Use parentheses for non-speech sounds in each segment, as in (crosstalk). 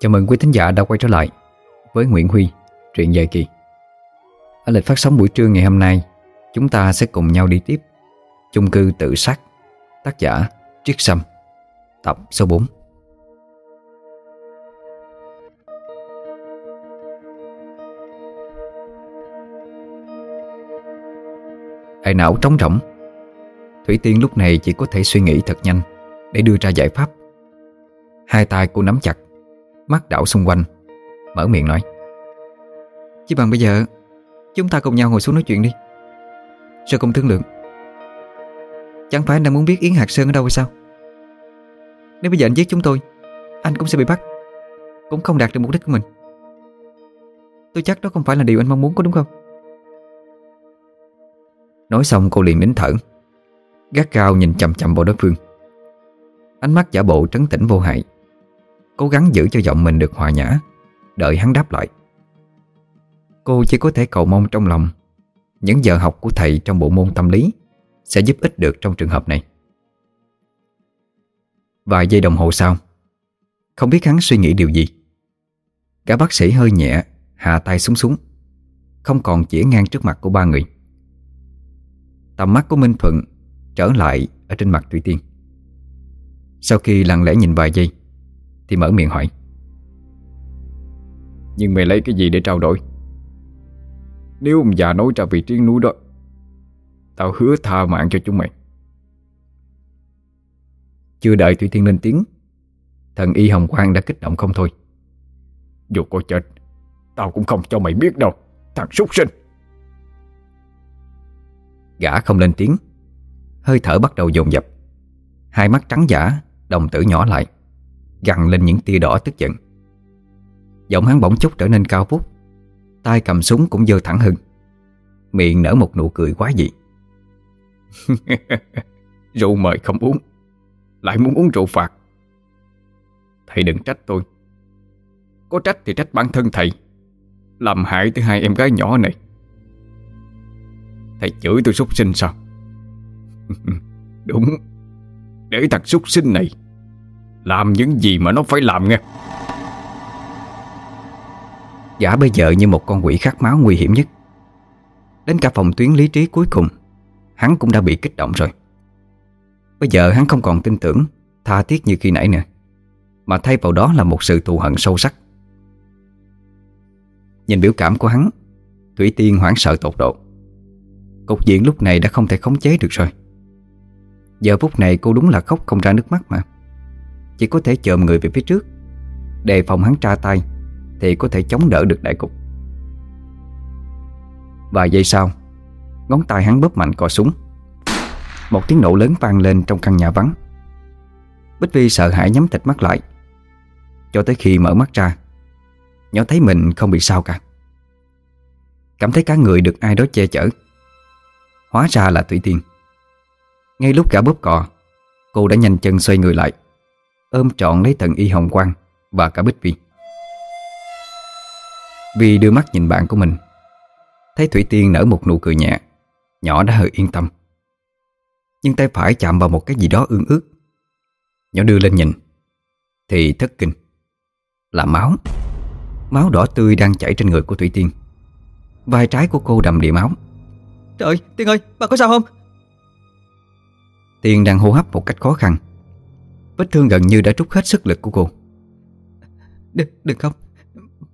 Chào mừng quý thính giả đã quay trở lại với Nguyễn Huy, truyện dài kỳ. Ở lịch phát sóng buổi trưa ngày hôm nay, chúng ta sẽ cùng nhau đi tiếp chung cư tự sát, tác giả Triết Sâm, tập số 4. Đại não trống rỗng Thủy Tiên lúc này chỉ có thể suy nghĩ thật nhanh Để đưa ra giải pháp Hai tay cô nắm chặt Mắt đảo xung quanh. Mở miệng nói. Chứ bằng bây giờ Chúng ta cùng nhau ngồi xuống nói chuyện đi. Rồi cùng thương lượng. Chẳng phải anh đang muốn biết Yến Hạc Sơn ở đâu hay sao? Nếu bây giờ anh giết chúng tôi Anh cũng sẽ bị bắt. Cũng không đạt được mục đích của mình. Tôi chắc đó không phải là điều anh mong muốn có đúng không? Nói xong cô liền nín thở Gác cao nhìn chầm chầm vào đối phương. Ánh mắt giả bộ trấn tĩnh vô hại Cố gắng giữ cho giọng mình được hòa nhã. Đợi hắn đáp lại. Cô chỉ có thể cầu mong trong lòng, Những giờ học của thầy trong bộ môn tâm lý Sẽ giúp ích được trong trường hợp này. Vài giây đồng hồ sau, Không biết hắn suy nghĩ điều gì. Cả bác sĩ hơi nhẹ, Hạ tay xuống xuống, Không còn chỉ ngang trước mặt của ba người. Tầm mắt của Minh Thuận Trở lại ở trên mặt Thủy Tiên. Sau khi lặng lẽ nhìn vài giây thì mở miệng hỏi. Nhưng mày lấy cái gì để trao đổi? Nếu ông già nói ra vị trí núi đó, Tao hứa tha mạng cho chúng mày. Chưa đợi Thủy thiên lên tiếng, Thần y Hồng Quang đã kích động không thôi. Dù có chết, Tao cũng không cho mày biết đâu, Thằng súc sinh. Gã không lên tiếng, Hơi thở bắt đầu dồn dập. Hai mắt trắng giả, Đồng tử nhỏ lại. Gằn lên những tia đỏ tức giận. Giọng hắn bỗng chút trở nên cao vút. Tay cầm súng cũng dơ thẳng hơn Miệng nở một nụ cười quá dị. (laughs) Rượu mời không uống. Lại muốn uống rượu phạt. Thầy đừng trách tôi. Có trách thì trách bản thân thầy. Làm hại tới hai em gái nhỏ này. Thầy chửi tôi súc sinh sao? (laughs) Đúng. Để thằng súc sinh này làm những gì mà nó phải làm nghe. Gã bây giờ như một con quỷ khát máu nguy hiểm nhất. Đến cả phòng tuyến lý trí cuối cùng, Hắn cũng đã bị kích động rồi. Bây giờ hắn không còn tin tưởng, Tha thiết như khi nãy nữa, Mà thay vào đó là một sự thù hận sâu sắc. Nhìn biểu cảm của hắn, Thủy Tiên hoảng sợ tột độ. Cục diện lúc này đã không thể khống chế được rồi. Giờ phút này cô đúng là khóc không ra nước mắt mà. Chỉ có thể chồm người về phía trước. Đề phòng hắn tra tay, Thì có thể chống đỡ được đại cục. Vài giây sau, Ngón tay hắn bóp mạnh cò súng. Một tiếng nổ lớn vang lên trong căn nhà vắng. Bích Vi sợ hãi nhắm thịt mắt lại. Cho tới khi mở mắt ra, Nhỏ thấy mình không bị sao cả. Cảm thấy cả người được ai đó che chở. Hóa ra là Thủy Tiên. Ngay lúc cả bóp cò, Cô đã nhanh chân xoay người lại. Ôm trọn lấy thần y hồng quang Và cả Bích Vi Vi đưa mắt nhìn bạn của mình, Thấy Thủy Tiên nở một nụ cười nhẹ, Nhỏ đã hơi yên tâm. Nhưng tay phải chạm vào một cái gì đó ương ướt Nhỏ đưa lên nhìn, Thì thất kinh. Là máu. Máu đỏ tươi đang chảy trên người của Thủy Tiên. Vai trái của cô đầm đìa máu. Trời Tiên ơi, bà có sao không? Tiên đang hô hấp một cách khó khăn. Vết thương gần như đã trút hết sức lực của cô. Đừng, đừng không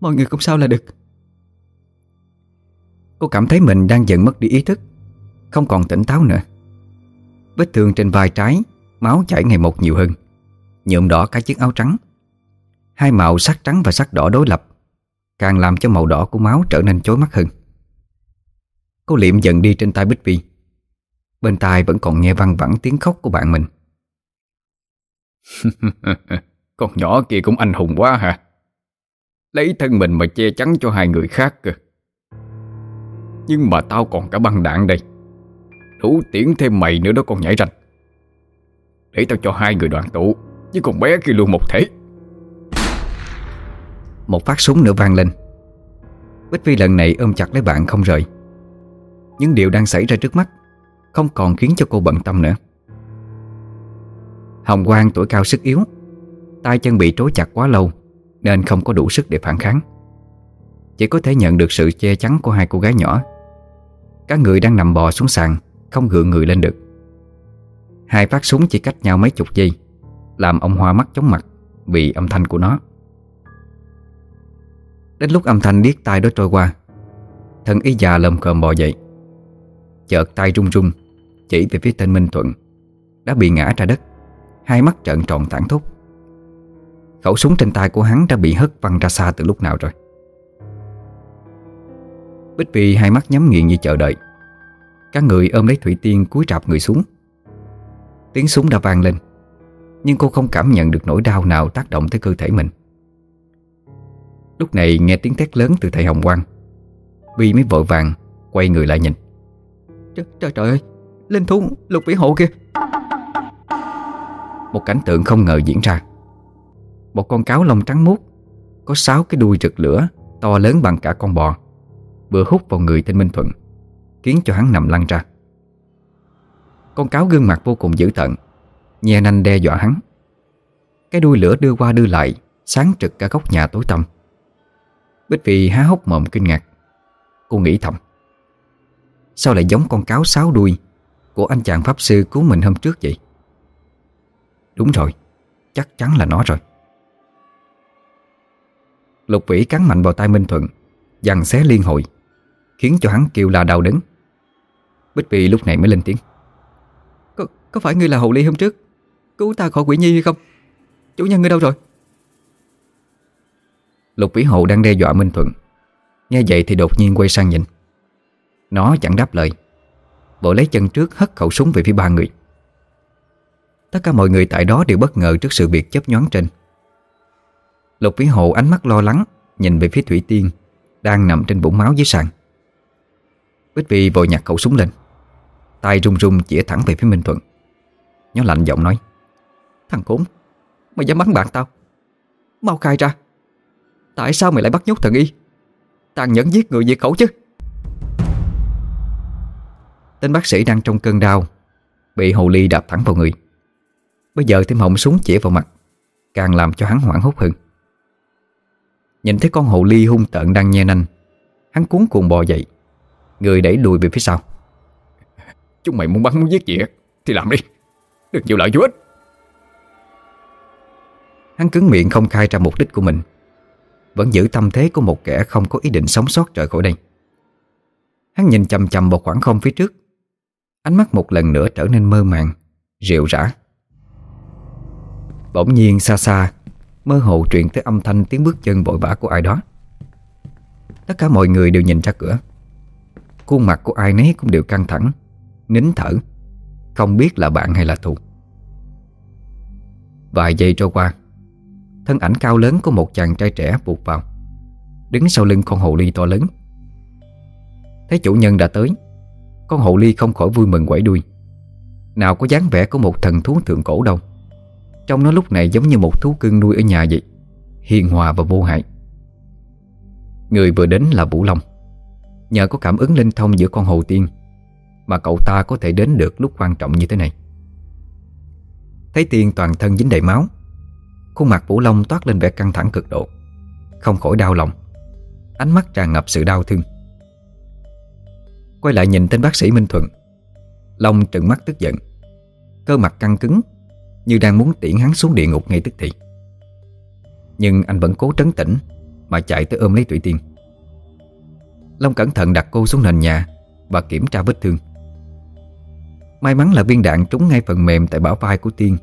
Mọi người cũng sao là được. Cô cảm thấy mình đang dần mất đi ý thức Không còn tỉnh táo nữa. Vết thương trên vai trái Máu chảy ngày một nhiều hơn. Nhuộm đỏ cả chiếc áo trắng. Hai màu sắc trắng và sắc đỏ đối lập Càng làm cho màu đỏ của máu trở nên chói mắt hơn. Cô liệm dần đi trên tay Bích Vi. Bên tai vẫn còn nghe văng vẳng tiếng khóc của bạn mình (laughs) Con nhỏ kia cũng anh hùng quá hả? Lấy thân mình mà che chắn cho hai người khác cơ. Nhưng mà tao còn cả băng đạn đây. Đủ tiễn thêm mày nữa đó con nhảy ranh Để tao cho hai người đoàn tụ Chứ con bé kia luôn một thể. Một phát súng nữa vang lên. Bích Vi lần này ôm chặt lấy bạn không rời. Những điều đang xảy ra trước mắt Không còn khiến cho cô bận tâm nữa. Hồng Quang tuổi cao sức yếu. Tay chân bị trói chặt quá lâu, Nên không có đủ sức để phản kháng. Chỉ có thể nhận được sự che chắn của hai cô gái nhỏ. Các người đang nằm bò xuống sàn, Không gượng người lên được. Hai phát súng chỉ cách nhau mấy chục giây, Làm ông Hoa mắt chóng mặt Vì âm thanh của nó. Đến lúc âm thanh điếc tai đó trôi qua Thần y già lầm cơm bò dậy. Chợt tay run run, Chỉ về phía tên Minh Thuận, Đã bị ngã ra đất. Hai mắt trợn tròn thẳng thốt. Khẩu súng trên tay của hắn đã bị hất văng ra xa từ lúc nào rồi? Bích Vy hai mắt nhắm nghiền như chờ đợi. Các người ôm lấy Thủy Tiên cúi rạp người xuống. Tiếng súng đã vang lên Nhưng cô không cảm nhận được nỗi đau nào tác động tới cơ thể mình. Lúc này nghe tiếng thét lớn từ thầy Hồng Quang. Vi mới vội vàng Quay người lại nhìn. Trời, trời, ơi Linh thú lục vĩ hộ kia. Một cảnh tượng không ngờ diễn ra. Một con cáo lông trắng muốt, Có sáu cái đuôi rực lửa To lớn bằng cả con bò, Vừa hút vào người tên Minh Thuận, Khiến cho hắn nằm lăn ra. Con cáo gương mặt vô cùng dữ tợn Nhè nanh đe dọa hắn. Cái đuôi lửa đưa qua đưa lại, Sáng trực cả góc nhà tối tăm. Bích Vị há hốc mồm kinh ngạc. Cô nghĩ thầm, Sao lại giống con cáo sáu đuôi Của anh chàng Pháp Sư cứu mình hôm trước vậy? Đúng rồi Chắc chắn là nó rồi. Lục vĩ cắn mạnh vào tay Minh Thuận Dằn xé liên hội Khiến cho hắn kêu la đau đớn. Bích Phi lúc này mới lên tiếng. Có, có phải ngươi là Hồ Ly hôm trước? Cứu ta khỏi quỷ nhi hay không? Chủ nhân ngươi đâu rồi? Lục Vĩ Hộ đang đe dọa Minh Thuận. Nghe vậy thì đột nhiên quay sang nhìn. Nó chẳng đáp lời Bộ lấy chân trước hất khẩu súng về phía ba người Tất cả mọi người tại đó đều bất ngờ trước sự việc chấp nhoáng trên. Lục Vĩ Hộ ánh mắt lo lắng, Nhìn về phía Thủy Tiên, Đang nằm trên vũng máu dưới sàn. Bích Vi vội nhặt khẩu súng lên. Tay run run chĩa thẳng về phía Minh Thuận. Nó lạnh giọng nói, Thằng khốn, Mày dám bắn bạn tao? Mau khai ra. Tại sao mày lại bắt nhốt thần y? Tàn nhẫn giết người diệt khẩu chứ. Tên bác sĩ đang trong cơn đau, Bị hồ ly đạp thẳng vào người. Bây giờ thêm họng súng chĩa vào mặt Càng làm cho hắn hoảng hốt hơn. Nhìn thấy con hồ ly hung tợn đang nhe nanh Hắn cuốn cuồng bò dậy Người đẩy lùi về phía sau. Chúng mày muốn bắn muốn giết gì Thì làm đi Đừng chịu lại vô ích. Hắn cứng miệng không khai ra mục đích của mình Vẫn giữ tâm thế của một kẻ không có ý định sống sót rời khỏi đây. Hắn nhìn chầm chầm vào khoảng không phía trước Ánh mắt một lần nữa trở nên mơ màng Rượu rã Bỗng nhiên xa xa, Mơ hồ truyền tới âm thanh tiếng bước chân vội vã của ai đó. Tất cả mọi người đều nhìn ra cửa. Khuôn mặt của ai nấy cũng đều căng thẳng, Nín thở, Không biết là bạn hay là thù. Vài giây trôi qua, Thân ảnh cao lớn của một chàng trai trẻ buộc vào, Đứng sau lưng con hồ ly to lớn. Thấy chủ nhân đã tới, Con hồ ly không khỏi vui mừng quẩy đuôi. Nào có dáng vẻ của một thần thú thượng cổ đâu. Trong nó lúc này giống như một thú cưng nuôi ở nhà vậy, Hiền hòa và vô hại. Người vừa đến là Vũ Long. Nhờ có cảm ứng linh thông giữa con hồ tiên Mà cậu ta có thể đến được lúc quan trọng như thế này. Thấy tiên toàn thân dính đầy máu, Khuôn mặt Vũ Long toát lên vẻ căng thẳng cực độ, Không khỏi đau lòng. Ánh mắt tràn ngập sự đau thương. Quay lại nhìn tên bác sĩ Minh Thuận, Long trừng mắt tức giận, Cơ mặt căng cứng như đang muốn tiễn hắn xuống địa ngục ngay tức thì. Nhưng anh vẫn cố trấn tĩnh, Mà chạy tới ôm lấy Thủy Tiên. Long cẩn thận đặt cô xuống nền nhà Và kiểm tra vết thương. May mắn là viên đạn trúng ngay phần mềm Tại bả vai của Tiên,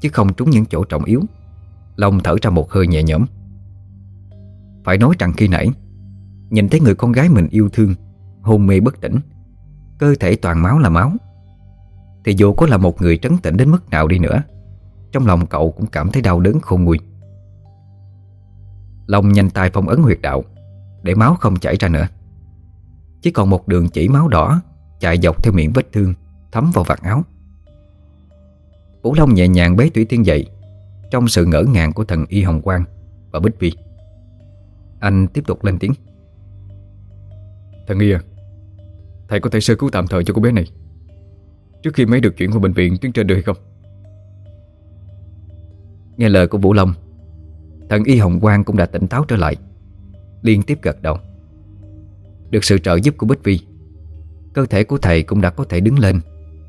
Chứ không trúng những chỗ trọng yếu. Long thở ra một hơi nhẹ nhõm. Phải nói rằng khi nãy, Nhìn thấy người con gái mình yêu thương, Hôn mê bất tỉnh. Cơ thể toàn máu là máu. Thì dù có là một người trấn tĩnh đến mức nào đi nữa, Trong lòng cậu cũng cảm thấy đau đớn khôn nguôi. Long nhanh tay phong ấn huyệt đạo, Để máu không chảy ra nữa. Chỉ còn một đường chỉ máu đỏ, Chạy dọc theo miệng vết thương, Thấm vào vạt áo. Vũ Long nhẹ nhàng bế Thủy Tiên dậy, Trong sự ngỡ ngàng của thần Y Hồng Quang Và Bích Vi. Anh tiếp tục lên tiếng. Thần Y à Thầy có thể sơ cứu tạm thời cho cô bé này. Trước khi mấy được chuyển vào bệnh viện tuyến trên được hay không? Nghe lời của Vũ Long Thần y Hồng Quang cũng đã tỉnh táo trở lại Liên tiếp gật đầu. Được sự trợ giúp của Bích Vi Cơ thể của thầy cũng đã có thể đứng lên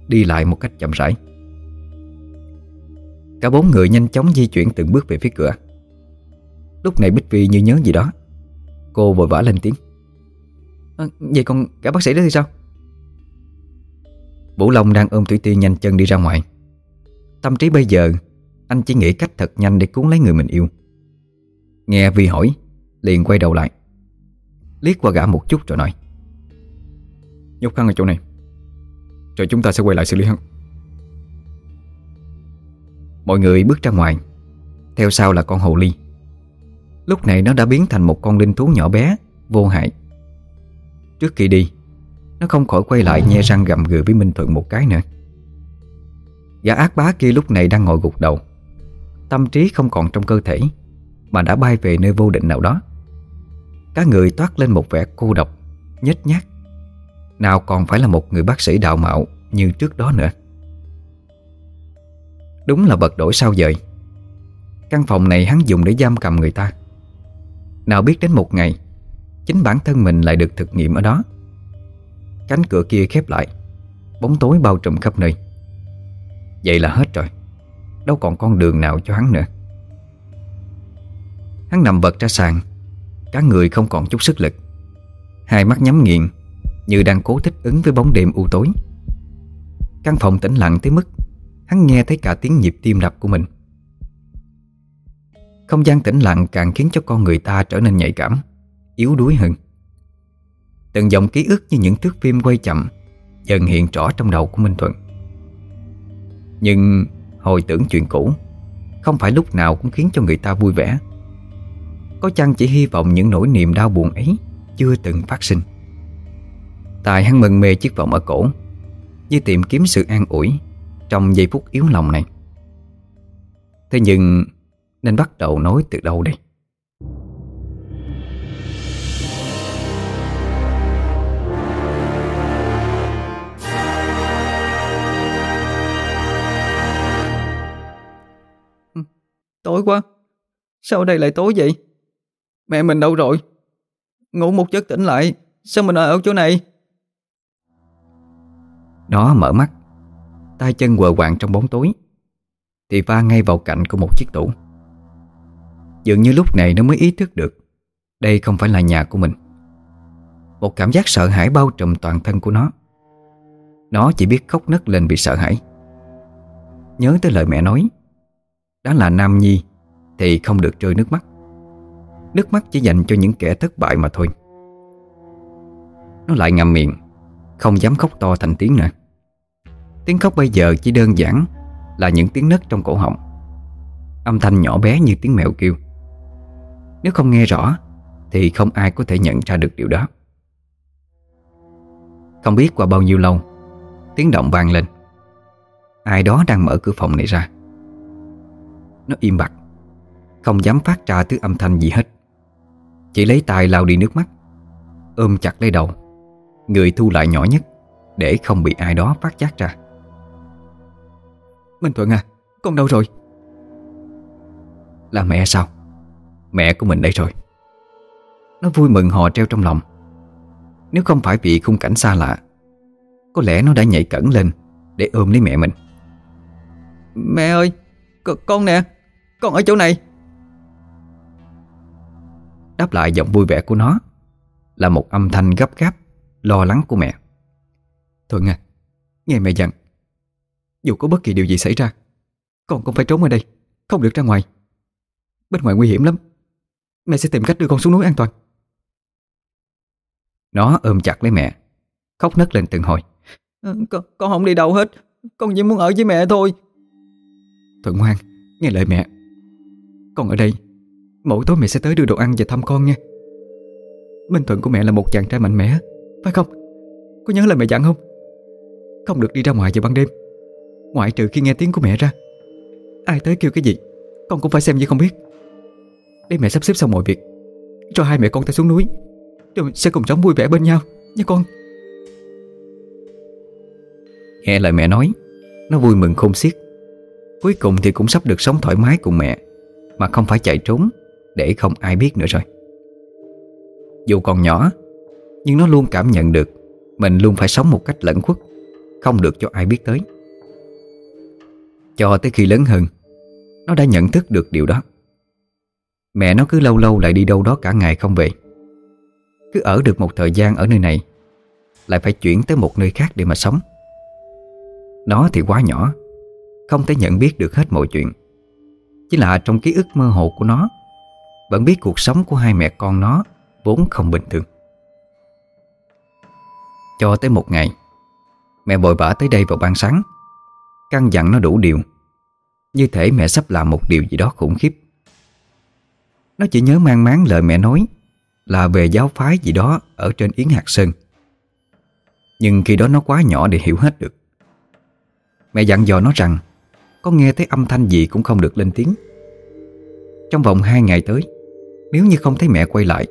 Đi lại một cách chậm rãi. Cả bốn người nhanh chóng di chuyển từng bước về phía cửa. Lúc này Bích Vi như nhớ gì đó Cô vội vã lên tiếng. À, Vậy còn cả bác sĩ đó thì sao? Vũ Long đang ôm Thủy Tiên nhanh chân đi ra ngoài. Tâm trí bây giờ, Anh chỉ nghĩ cách thật nhanh để cuốn lấy người mình yêu. Nghe Vi hỏi, Liền quay đầu lại. Liếc qua gã một chút rồi nói Nhốt khăn ở chỗ này, Rồi chúng ta sẽ quay lại xử lý hắn. Mọi người bước ra ngoài, Theo sau là con hồ ly. Lúc này nó đã biến thành một con linh thú nhỏ bé, Vô hại. Trước khi đi nó không khỏi quay lại nhe răng gầm gừ với Minh Thuận một cái nữa. Gã ác bá kia lúc này đang ngồi gục đầu. Tâm trí không còn trong cơ thể, Mà đã bay về nơi vô định nào đó. Các người toát lên một vẻ cô độc, Nhếch nhác. Nào còn phải là một người bác sĩ đạo mạo Như trước đó nữa. Đúng là bật đổi sao dời. Căn phòng này hắn dùng để giam cầm người ta. Nào biết đến một ngày, Chính bản thân mình lại được thực nghiệm ở đó. Cánh cửa kia khép lại. Bóng tối bao trùm khắp nơi. Vậy là hết rồi. Đâu còn con đường nào cho hắn nữa. Hắn nằm vật ra sàn. Cả người không còn chút sức lực. Hai mắt nhắm nghiền, Như đang cố thích ứng với bóng đêm u tối. Căn phòng tĩnh lặng tới mức Hắn nghe thấy cả tiếng nhịp tim đập của mình. Không gian tĩnh lặng càng khiến cho con người ta trở nên nhạy cảm, Yếu đuối hơn. Từng dòng ký ức như những thước phim quay chậm, Dần hiện rõ trong đầu của Minh Thuận. Nhưng hồi tưởng chuyện cũ, Không phải lúc nào cũng khiến cho người ta vui vẻ. Có chăng chỉ hy vọng những nỗi niềm đau buồn ấy Chưa từng phát sinh? Tài hắn mừng mê chiếc vòng ở cổ, Như tìm kiếm sự an ủi trong giây phút yếu lòng này. Thế nhưng, Nên bắt đầu nói từ đâu đây? Tối quá. Sao ở đây lại tối vậy? Mẹ mình đâu rồi? Ngủ một giấc tỉnh lại, Sao mình ở chỗ này? Nó mở mắt. Tay chân quờ quạng trong bóng tối. Thì va ngay vào cạnh của một chiếc tủ. Dường như lúc này nó mới ý thức được, Đây không phải là nhà của mình. Một cảm giác sợ hãi bao trùm toàn thân của nó. Nó chỉ biết khóc nấc lên vì sợ hãi. Nhớ tới lời mẹ nói đó là Nam Nhi, Thì không được rơi nước mắt. Nước mắt chỉ dành cho những kẻ thất bại mà thôi. Nó lại ngậm miệng, Không dám khóc to thành tiếng nữa. Tiếng khóc bây giờ chỉ đơn giản Là những tiếng nấc trong cổ họng. Âm thanh nhỏ bé như tiếng mèo kêu. Nếu không nghe rõ, Thì không ai có thể nhận ra được điều đó. Không biết qua bao nhiêu lâu, Tiếng động vang lên. Ai đó đang mở cửa phòng này ra. Nó im bặt Không dám phát ra thứ âm thanh gì hết. Chỉ lấy tay lau đi nước mắt Ôm chặt lấy đầu. Người thu lại nhỏ nhất Để không bị ai đó phát giác ra. Minh Thuận à Con đâu rồi? Là mẹ sao? Mẹ của mình đây rồi. Nó vui mừng hò treo trong lòng. Nếu không phải vì khung cảnh xa lạ Có lẽ nó đã nhảy cẩn lên Để ôm lấy mẹ mình. Mẹ ơi Con, con nè Con ở chỗ này. Đáp lại giọng vui vẻ của nó Là một âm thanh gấp gáp Lo lắng của mẹ. Thuận à Nghe mẹ dặn dù có bất kỳ điều gì xảy ra Con cũng phải trốn ở đây Không được ra ngoài. Bên ngoài nguy hiểm lắm Mẹ sẽ tìm cách đưa con xuống núi an toàn. Nó ôm chặt lấy mẹ Khóc nấc lên từng hồi. À, con, con không đi đâu hết Con chỉ muốn ở với mẹ thôi Thuận ngoan Nghe lời mẹ. Con ở đây, Mỗi tối mẹ sẽ tới đưa đồ ăn và thăm con nha. Minh Thuận của mẹ là một chàng trai mạnh mẽ, Phải không? Có nhớ lời mẹ dặn không? Không được đi ra ngoài vào ban đêm, Ngoại trừ khi nghe tiếng của mẹ ra. Ai tới kêu cái gì, Con cũng phải xem như không biết. Để mẹ sắp xếp xong mọi việc, Cho hai mẹ con ta xuống núi, Rồi sẽ cùng sống vui vẻ bên nhau, Nha con. Nghe lời mẹ nói, Nó vui mừng không xiết. Cuối cùng thì cũng sắp được sống thoải mái cùng mẹ, Mà không phải chạy trốn, Để không ai biết nữa rồi. Dù còn nhỏ, Nhưng nó luôn cảm nhận được Mình luôn phải sống một cách lẫn khuất, Không được cho ai biết tới. Cho tới khi lớn hơn, Nó đã nhận thức được điều đó. Mẹ nó cứ lâu lâu lại đi đâu đó cả ngày không về. Cứ ở được một thời gian ở nơi này, Lại phải chuyển tới một nơi khác để mà sống. Nó thì quá nhỏ không thể nhận biết được hết mọi chuyện. Chỉ là trong ký ức mơ hồ của nó, Vẫn biết cuộc sống của hai mẹ con nó Vốn không bình thường. Cho tới một ngày, Mẹ bội bả tới đây vào ban sáng. Căn dặn nó đủ điều, Như thể mẹ sắp làm một điều gì đó khủng khiếp. Nó chỉ nhớ mang máng lời mẹ nói Là về giáo phái gì đó Ở trên Yến Hạc Sơn. Nhưng khi đó nó quá nhỏ để hiểu hết được. Mẹ dặn dò nó rằng có nghe thấy âm thanh gì cũng không được lên tiếng. Trong vòng hai ngày tới, Nếu như không thấy mẹ quay lại,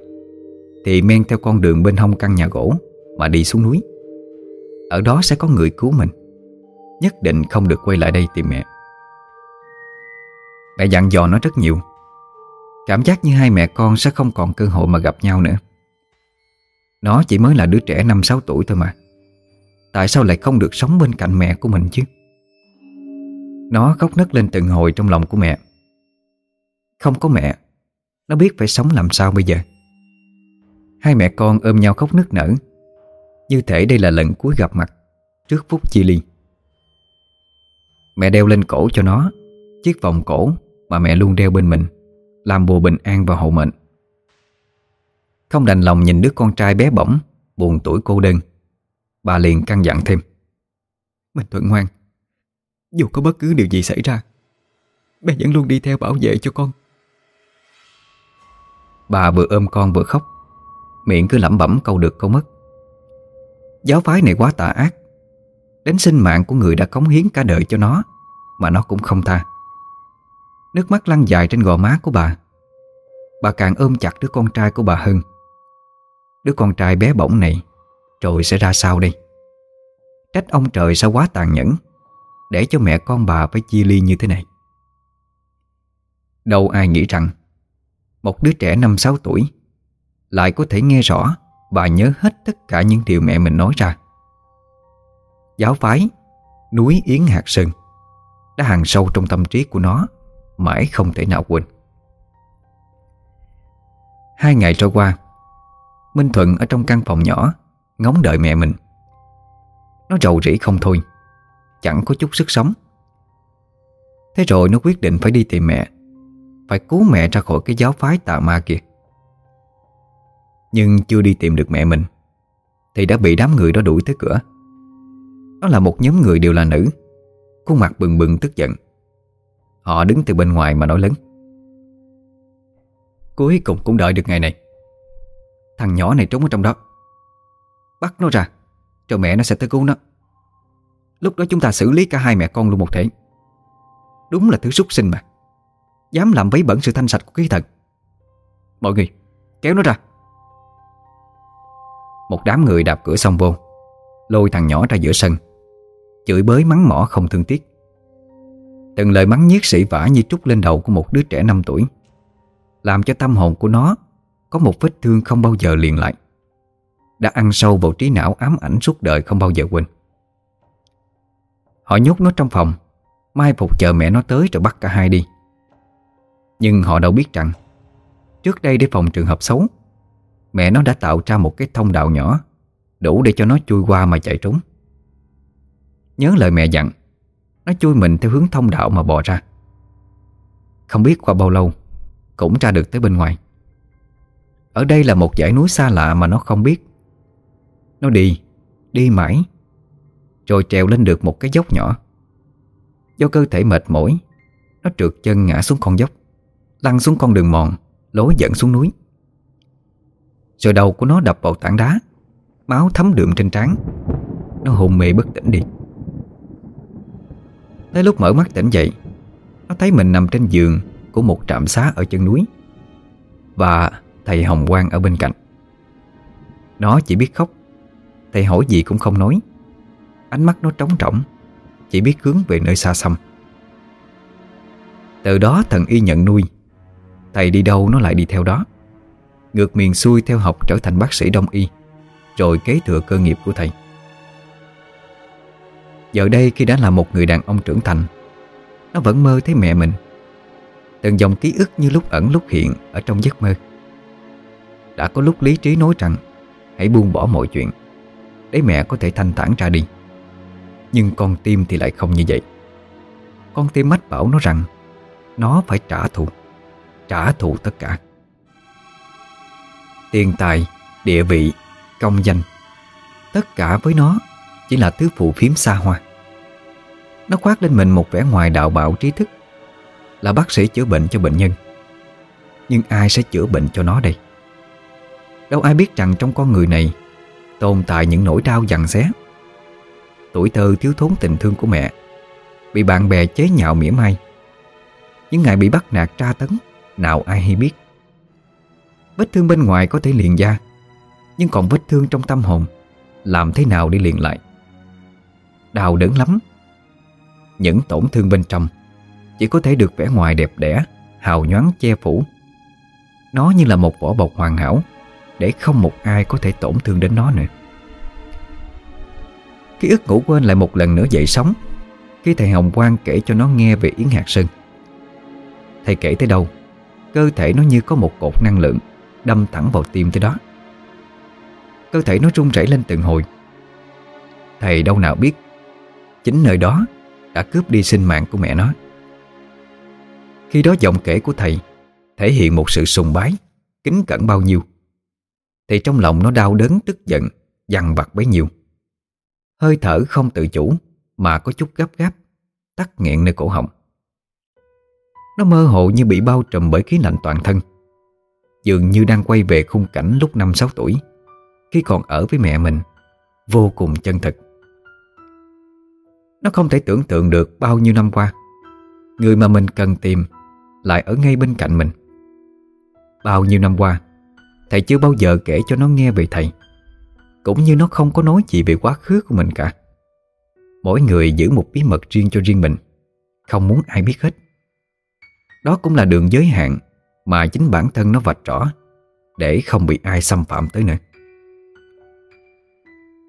Thì men theo con đường bên hông căn nhà gỗ Mà đi xuống núi. Ở đó sẽ có người cứu mình, Nhất định không được quay lại đây tìm mẹ. Mẹ dặn dò nó rất nhiều. Cảm giác như hai mẹ con sẽ không còn cơ hội mà gặp nhau nữa. Nó chỉ mới là đứa trẻ 5-6 tuổi thôi mà. Tại sao lại không được sống bên cạnh mẹ của mình chứ? Nó khóc nấc lên từng hồi trong lòng của mẹ. Không có mẹ, Nó biết phải sống làm sao bây giờ. Hai mẹ con ôm nhau khóc nức nở. Như thể đây là lần cuối gặp mặt Trước phút chia ly. Mẹ đeo lên cổ cho nó, Chiếc vòng cổ mà mẹ luôn đeo bên mình, Làm bùa bình an và hậu mệnh. Không đành lòng nhìn đứa con trai bé bỏng, Buồn tuổi cô đơn. Bà liền căn dặn thêm. Mình thuận ngoan. Dù có bất cứ điều gì xảy ra, Bé vẫn luôn đi theo bảo vệ cho con. Bà vừa ôm con vừa khóc. Miệng cứ lẩm bẩm câu được câu mất. Giáo phái này quá tà ác. Đến sinh mạng của người đã cống hiến cả đời cho nó, Mà nó cũng không tha. Nước mắt lăn dài trên gò má của bà. Bà càng ôm chặt đứa con trai của bà hơn. Đứa con trai bé bỏng này Rồi sẽ ra sao đây? Trách ông trời sao quá tàn nhẫn. Để cho mẹ con bà phải chia ly như thế này. Đâu ai nghĩ rằng, Một đứa trẻ 5-6 tuổi Lại có thể nghe rõ Và nhớ hết tất cả những điều mẹ mình nói ra. Giáo phái Núi Yến Hạt Sơn Đã hàng sâu trong tâm trí của nó, Mãi không thể nào quên. Hai ngày trôi qua, Minh Thuận ở trong căn phòng nhỏ Ngóng đợi mẹ mình. Nó rầu rĩ không thôi. Chẳng có chút sức sống. Thế rồi nó quyết định phải đi tìm mẹ, Phải cứu mẹ ra khỏi cái giáo phái tà ma kia. Nhưng chưa đi tìm được mẹ mình, Thì đã bị đám người đó đuổi tới cửa. Đó là một nhóm người đều là nữ, Khuôn mặt bừng bừng tức giận. Họ đứng từ bên ngoài mà nói lớn. Cuối cùng cũng đợi được ngày này. Thằng nhỏ này trốn ở trong đó. Bắt nó ra, cho mẹ nó sẽ tới cứu nó. Lúc đó chúng ta xử lý cả hai mẹ con luôn một thể. Đúng là thứ súc sinh mà. Dám làm vấy bẩn sự thanh sạch của khí thần. Mọi người, Kéo nó ra. Một đám người đạp cửa xong vô, Lôi thằng nhỏ ra giữa sân, Chửi bới mắng mỏ không thương tiếc. Từng lời mắng nhiếc sĩ vả như trút lên đầu của một đứa trẻ 5 tuổi, Làm cho tâm hồn của nó Có một vết thương không bao giờ liền lại. Đã ăn sâu vào trí não ám ảnh suốt đời không bao giờ quên. Họ nhốt nó trong phòng. Mai phục chờ mẹ nó tới rồi bắt cả hai đi. Nhưng họ đâu biết rằng, Trước đây để phòng trường hợp xấu, Mẹ nó đã tạo ra một cái thông đạo nhỏ, Đủ để cho nó chui qua mà chạy trốn. Nhớ lời mẹ dặn, Nó chui mình theo hướng thông đạo mà bò ra. Không biết qua bao lâu, Cũng ra được tới bên ngoài. Ở đây là một dãy núi xa lạ mà nó không biết. Nó đi Đi mãi rồi trèo lên được một cái dốc nhỏ. Do cơ thể mệt mỏi, Nó trượt chân ngã xuống con dốc, Lăn xuống con đường mòn, Lối dẫn xuống núi. Rồi đầu của nó đập vào tảng đá, Máu thấm đượm trên trán. Nó hôn mê bất tỉnh đi. Tới lúc mở mắt tỉnh dậy, Nó thấy mình nằm trên giường Của một trạm xá ở chân núi Và thầy Hồng Quang ở bên cạnh. Nó chỉ biết khóc, Thầy hỏi gì cũng không nói. Ánh mắt nó trống trỏng Chỉ biết hướng về nơi xa xăm. Từ đó thần y nhận nuôi, Thầy đi đâu nó lại đi theo đó. Ngược miền xuôi theo học trở thành bác sĩ đông y, Rồi kế thừa cơ nghiệp của thầy. Giờ đây khi đã là một người đàn ông trưởng thành, Nó vẫn mơ thấy mẹ mình, Từng dòng ký ức như lúc ẩn lúc hiện Ở trong giấc mơ. Đã có lúc lý trí nói rằng, Hãy buông bỏ mọi chuyện, Để mẹ có thể thanh thản ra đi. Nhưng con tim thì lại không như vậy. Con tim mách bảo nó rằng Nó phải trả thù Trả thù tất cả. Tiền tài, địa vị, công danh Tất cả với nó Chỉ là thứ phụ phiếm xa hoa. Nó khoác lên mình một vẻ ngoài đạo bạo trí thức Là bác sĩ chữa bệnh cho bệnh nhân. Nhưng ai sẽ chữa bệnh cho nó đây? Đâu ai biết rằng trong con người này Tồn tại những nỗi đau dằn xé. Tuổi thơ thiếu thốn tình thương của mẹ. Bị bạn bè chế nhạo mỉa mai. Những ngày bị bắt nạt tra tấn, Nào ai hay biết. Vết thương bên ngoài có thể liền da, Nhưng còn vết thương trong tâm hồn, Làm thế nào để liền lại? Đau đớn lắm. Những tổn thương bên trong Chỉ có thể được vẻ ngoài đẹp đẽ, Hào nhoáng che phủ. Nó như là một vỏ bọc hoàn hảo, Để không một ai có thể tổn thương đến nó nữa. Ký ức ngủ quên lại một lần nữa dậy sống Khi thầy Hồng Quang kể cho nó nghe về Yến Hạt Sơn. Thầy kể tới đâu, Cơ thể nó như có một cột năng lượng Đâm thẳng vào tim tới đó. Cơ thể nó run rẩy lên từng hồi. Thầy đâu nào biết, Chính nơi đó Đã cướp đi sinh mạng của mẹ nó. Khi đó giọng kể của thầy Thể hiện một sự sùng bái, Kính cẩn bao nhiêu, Thì trong lòng nó đau đớn, tức giận, Dằn vặt bấy nhiêu. Hơi thở không tự chủ, Mà có chút gấp gáp Tắt nghẹn nơi cổ họng. Nó mơ hồ như bị bao trùm bởi khí lạnh toàn thân. Dường như đang quay về khung cảnh lúc 5-6 tuổi, Khi còn ở với mẹ mình, Vô cùng chân thực. Nó không thể tưởng tượng được bao nhiêu năm qua, Người mà mình cần tìm Lại ở ngay bên cạnh mình. Bao nhiêu năm qua, Thầy chưa bao giờ kể cho nó nghe về thầy. Cũng như nó không có nói gì về quá khứ của mình cả. Mỗi người giữ một bí mật riêng cho riêng mình. Không muốn ai biết hết. Đó cũng là đường giới hạn mà chính bản thân nó vạch rõ, Để không bị ai xâm phạm tới nữa.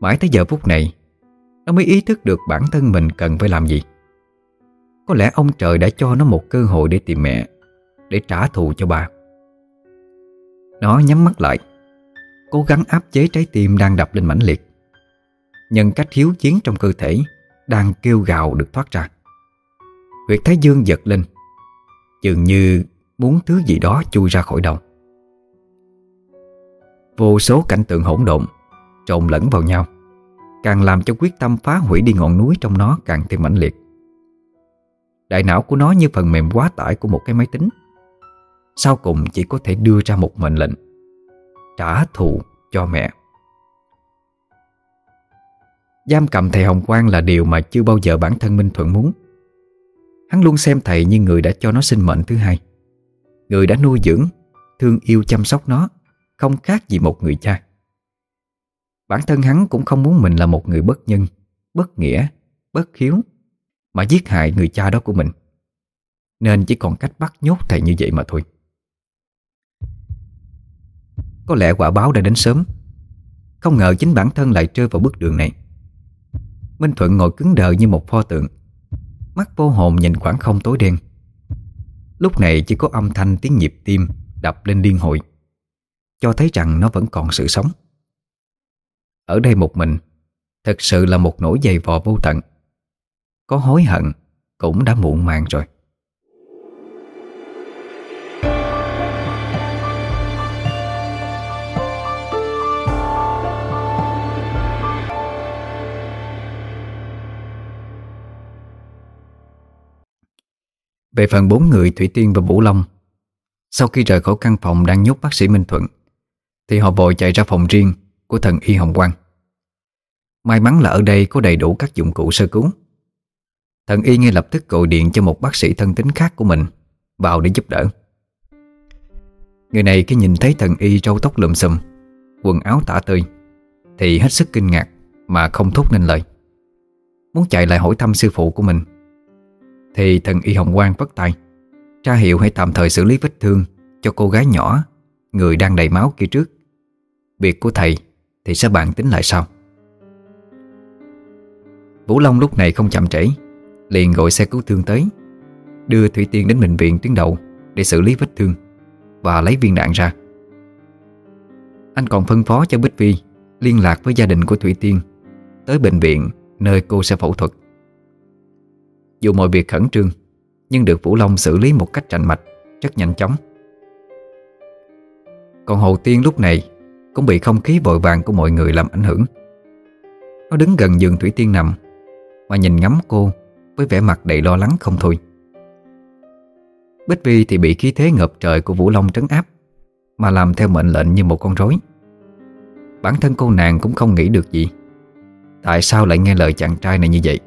Mãi tới giờ phút này, Nó mới ý thức được bản thân mình cần phải làm gì. Có lẽ ông trời đã cho nó một cơ hội để tìm mẹ, Để trả thù cho bà. Nó nhắm mắt lại. Cố gắng áp chế trái tim đang đập lên mãnh liệt. Nhân cách hiếu chiến trong cơ thể Đang kêu gào được thoát ra. Huyệt Thái Dương giật lên. Dường như Muốn thứ gì đó chui ra khỏi đầu. Vô số cảnh tượng hỗn độn Trộn lẫn vào nhau, Càng làm cho quyết tâm phá hủy đi ngọn núi trong nó càng thêm mãnh liệt. Đại não của nó như phần mềm quá tải của một cái máy tính. Sau cùng chỉ có thể đưa ra một mệnh lệnh. Trả thù cho mẹ. Giam cầm thầy Hồng Quang là điều mà chưa bao giờ bản thân Minh Thuận muốn. Hắn luôn xem thầy như người đã cho nó sinh mệnh thứ hai. Người đã nuôi dưỡng, Thương yêu chăm sóc nó, Không khác gì một người cha. Bản thân hắn cũng không muốn mình là một người bất nhân, Bất nghĩa, Bất hiếu Mà giết hại người cha đó của mình. Nên chỉ còn cách bắt nhốt thầy như vậy mà thôi. Có lẽ quả báo đã đến sớm. Không ngờ chính bản thân lại rơi vào bước đường này. Minh Thuận ngồi cứng đờ như một pho tượng. Mắt vô hồn nhìn khoảng không tối đen. Lúc này chỉ có âm thanh tiếng nhịp tim đập lên liên hồi, Cho thấy rằng nó vẫn còn sự sống. Ở đây một mình, Thật sự là một nỗi dày vò vô tận. Có hối hận Cũng đã muộn màng rồi. Về phần bốn người Thủy Tiên và Vũ Long, Sau khi rời khỏi căn phòng đang nhốt bác sĩ Minh Thuận, Thì họ vội chạy ra phòng riêng Của thần Y Hồng Quang. May mắn là ở đây có đầy đủ các dụng cụ sơ cứu. Thần Y ngay lập tức gọi điện cho một bác sĩ thân tính khác của mình, Vào để giúp đỡ. Người này khi nhìn thấy thần Y râu tóc lượm xùm, Quần áo tả tơi, Thì hết sức kinh ngạc Mà không thốt nên lời. Muốn chạy lại hỏi thăm sư phụ của mình thì thần y Hồng Quang vất tay. Tra hiệu hãy tạm thời xử lý vết thương Cho cô gái nhỏ, Người đang đầy máu kia trước. Việc của thầy thì sẽ bạn tính lại sau. Vũ Long lúc này không chậm trễ, Liền gọi xe cứu thương tới, Đưa Thủy Tiên đến bệnh viện tuyến đầu Để xử lý vết thương Và lấy viên đạn ra. Anh còn phân phó cho Bích Vi Liên lạc với gia đình của Thủy Tiên Tới bệnh viện nơi cô sẽ phẫu thuật. Dù mọi việc khẩn trương, Nhưng được Vũ Long xử lý một cách rành mạch, Rất nhanh chóng. Còn Hồ Tiên lúc này Cũng bị không khí vội vàng của mọi người làm ảnh hưởng. Nó đứng gần giường Thủy Tiên nằm, Mà nhìn ngắm cô Với vẻ mặt đầy lo lắng không thôi. Bích Vi thì bị khí thế ngập trời của Vũ Long trấn áp, Mà làm theo mệnh lệnh như một con rối. Bản thân cô nàng cũng không nghĩ được gì. Tại sao lại nghe lời chàng trai này như vậy?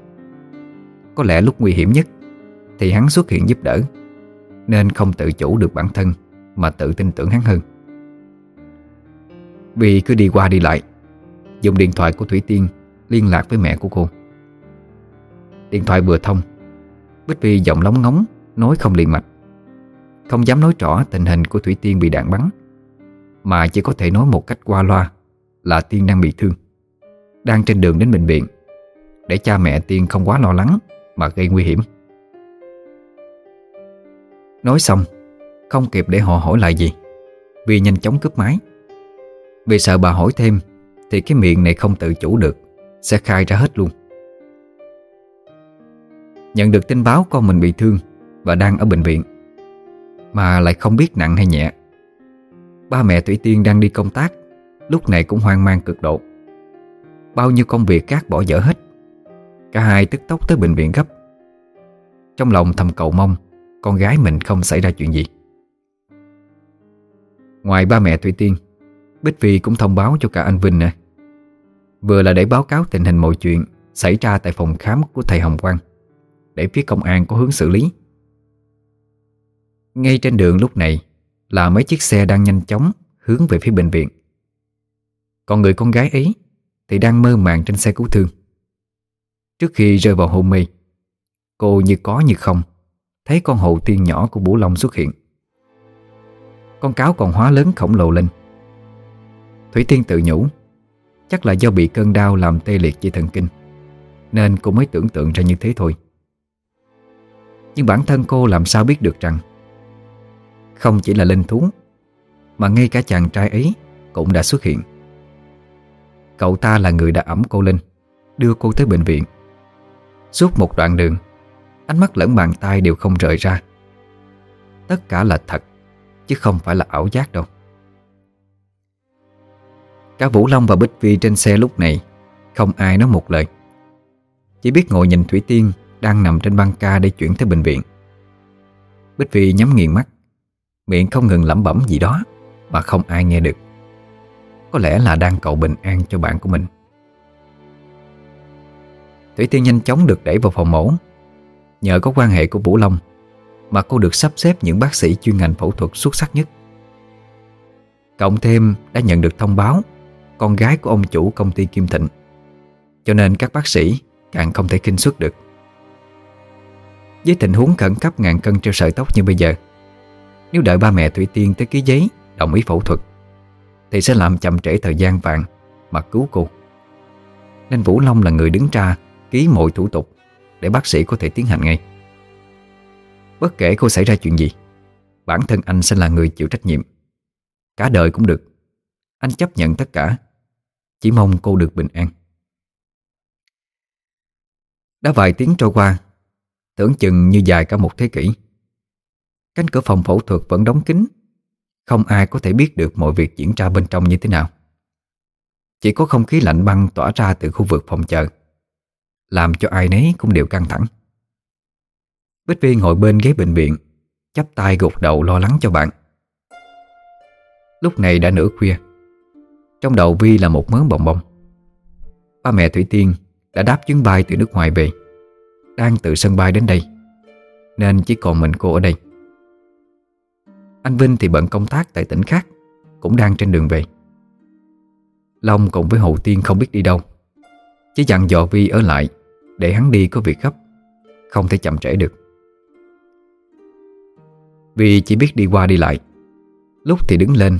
Có lẽ lúc nguy hiểm nhất, Thì hắn xuất hiện giúp đỡ, Nên không tự chủ được bản thân, Mà tự tin tưởng hắn hơn. Vì cứ đi qua đi lại, Dùng điện thoại của Thủy Tiên Liên lạc với mẹ của cô. Điện thoại vừa thông, Bích Vi giọng lóng ngóng, Nói không liền mạch. Không dám nói rõ tình hình của Thủy Tiên bị đạn bắn, Mà chỉ có thể nói một cách qua loa Là Tiên đang bị thương, Đang trên đường đến bệnh viện, Để cha mẹ Tiên không quá lo lắng. Mà gây nguy hiểm. Nói xong, Không kịp để họ hỏi lại gì Vì nhanh chóng cướp máy. Vì sợ bà hỏi thêm, Thì cái miệng này không tự chủ được, Sẽ khai ra hết luôn. Nhận được tin báo con mình bị thương Và đang ở bệnh viện, Mà lại không biết nặng hay nhẹ. Ba mẹ Thủy Tiên đang đi công tác, Lúc này cũng hoang mang cực độ. Bao nhiêu công việc các bỏ dở hết. Cả hai tức tốc tới bệnh viện gấp. Trong lòng thầm cầu mong, Con gái mình không xảy ra chuyện gì. Ngoài ba mẹ Thủy Tiên, Bích Vi cũng thông báo cho cả anh Vinh nè. Vừa là để báo cáo tình hình mọi chuyện Xảy ra tại phòng khám của thầy Hồng Quang, Để phía công an có hướng xử lý. Ngay trên đường lúc này Là mấy chiếc xe đang nhanh chóng Hướng về phía bệnh viện. Còn người con gái ấy Thì đang mơ màng trên xe cứu thương. Trước khi rơi vào hôn mê. Cô như có như không, Thấy con hậu tiên nhỏ của Bủ Long xuất hiện. Con cáo còn hóa lớn khổng lồ lên. Thủy Tiên tự nhủ, Chắc là do bị cơn đau làm tê liệt dây thần kinh, Nên cô mới tưởng tượng ra như thế thôi. Nhưng bản thân cô làm sao biết được rằng, Không chỉ là linh thú, Mà ngay cả chàng trai ấy Cũng đã xuất hiện. Cậu ta là người đã ẩm cô lên, Đưa cô tới bệnh viện. Suốt một đoạn đường. Ánh mắt lẫn bàn tay đều không rời ra. Tất cả là thật, Chứ không phải là ảo giác đâu. Cả Vũ Long và Bích Vi trên xe lúc này, Không ai nói một lời. Chỉ biết ngồi nhìn Thủy Tiên Đang nằm trên băng ca để chuyển tới bệnh viện. Bích Vi nhắm nghiền mắt, Miệng không ngừng lẩm bẩm gì đó Mà không ai nghe được. Có lẽ là đang cầu bình an cho bạn của mình. Thủy Tiên nhanh chóng được đẩy vào phòng mổ. Nhờ có quan hệ của Vũ Long Mà cô được sắp xếp những bác sĩ chuyên ngành phẫu thuật xuất sắc nhất. Cộng thêm đã nhận được thông báo, Con gái của ông chủ công ty Kim Thịnh. Cho nên các bác sĩ càng không thể kinh xuất được. Với tình huống khẩn cấp ngàn cân treo sợi tóc như bây giờ, Nếu đợi ba mẹ Thủy Tiên tới ký giấy, Đồng ý phẫu thuật, Thì sẽ làm chậm trễ thời gian vàng Mà cứu cô. Nên Vũ Long là người đứng ra Ký mọi thủ tục Để bác sĩ có thể tiến hành ngay. Bất kể cô xảy ra chuyện gì, Bản thân anh sẽ là người chịu trách nhiệm. Cả đời cũng được. Anh chấp nhận tất cả. Chỉ mong cô được bình an. Đã vài tiếng trôi qua, Tưởng chừng như dài cả một thế kỷ. Cánh cửa phòng phẫu thuật vẫn đóng kín. Không ai có thể biết được mọi việc diễn ra bên trong như thế nào. Chỉ có không khí lạnh băng tỏa ra từ khu vực phòng chờ. Làm cho ai nấy cũng đều căng thẳng. Bích Vi ngồi bên ghế bệnh viện, chắp tay gục đầu lo lắng cho bạn. Lúc này đã nửa khuya, Trong đầu Vi là một mớ bồng bông Ba mẹ Thủy Tiên đã đáp chuyến bay từ nước ngoài về, Đang từ sân bay đến đây, Nên chỉ còn mình cô ở đây. Anh Vinh thì bận công tác tại tỉnh khác, Cũng đang trên đường về. Long cùng với Hậu Tiên không biết đi đâu, Chỉ dặn dò Vi ở lại. Để hắn đi có việc gấp. Không thể chậm trễ được. Vì chỉ biết đi qua đi lại, Lúc thì đứng lên,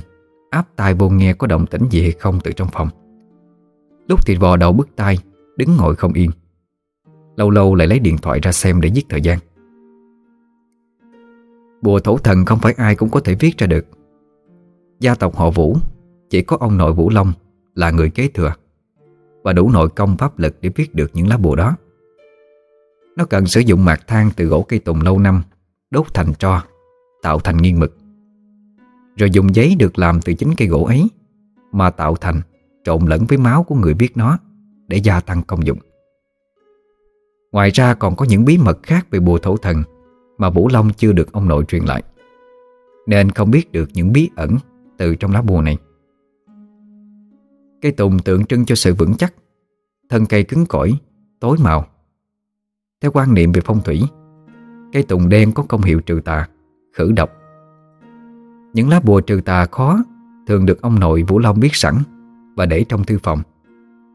Áp tai vô nghe có động tĩnh gì hay không từ trong phòng. Lúc thì vò đầu bức tai, Đứng ngồi không yên. Lâu lâu lại lấy điện thoại ra xem để giết thời gian. Bùa thổ thần không phải ai cũng có thể viết ra được. Gia tộc họ Vũ, Chỉ có ông nội Vũ Long Là người kế thừa Và đủ nội công pháp lực để viết được những lá bùa đó. Nó cần sử dụng mạc than từ gỗ cây tùng lâu năm, Đốt thành tro, Tạo thành nghiên mực. Rồi dùng giấy được làm từ chính cây gỗ ấy, Mà tạo thành Trộn lẫn với máu của người biết nó Để gia tăng công dụng. Ngoài ra còn có những bí mật khác về bùa thổ thần Mà Vũ Long chưa được ông nội truyền lại, Nên không biết được những bí ẩn Từ trong lá bùa này. Cây tùng tượng trưng cho sự vững chắc, Thân cây cứng cỏi, Tối màu theo quan niệm về phong thủy. Cây tùng đen có công hiệu trừ tà, Khử độc. Những lá bùa trừ tà khó Thường được ông nội Vũ Long biết sẵn Và để trong thư phòng.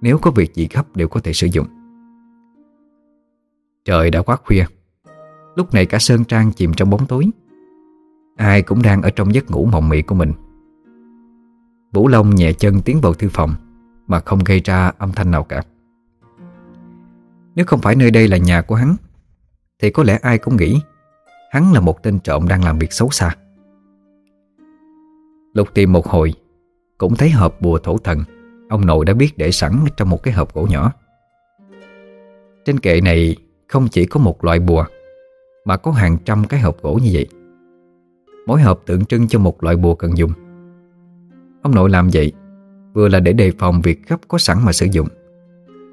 Nếu có việc gì gấp đều có thể sử dụng. Trời đã quá khuya. Lúc này cả Sơn Trang chìm trong bóng tối. Ai cũng đang ở trong giấc ngủ mộng mị của mình. Vũ Long nhẹ chân tiến vào thư phòng Mà không gây ra âm thanh nào cả. Nếu không phải nơi đây là nhà của hắn, Thì có lẽ ai cũng nghĩ Hắn là một tên trộm đang làm việc xấu xa. Lục tìm một hồi, Cũng thấy hộp bùa thổ thần Ông nội đã biết để sẵn trong một cái hộp gỗ nhỏ. Trên kệ này không chỉ có một loại bùa, Mà có hàng trăm cái hộp gỗ như vậy. Mỗi hộp tượng trưng cho một loại bùa cần dùng. Ông nội làm vậy Vừa là để đề phòng việc gấp có sẵn mà sử dụng.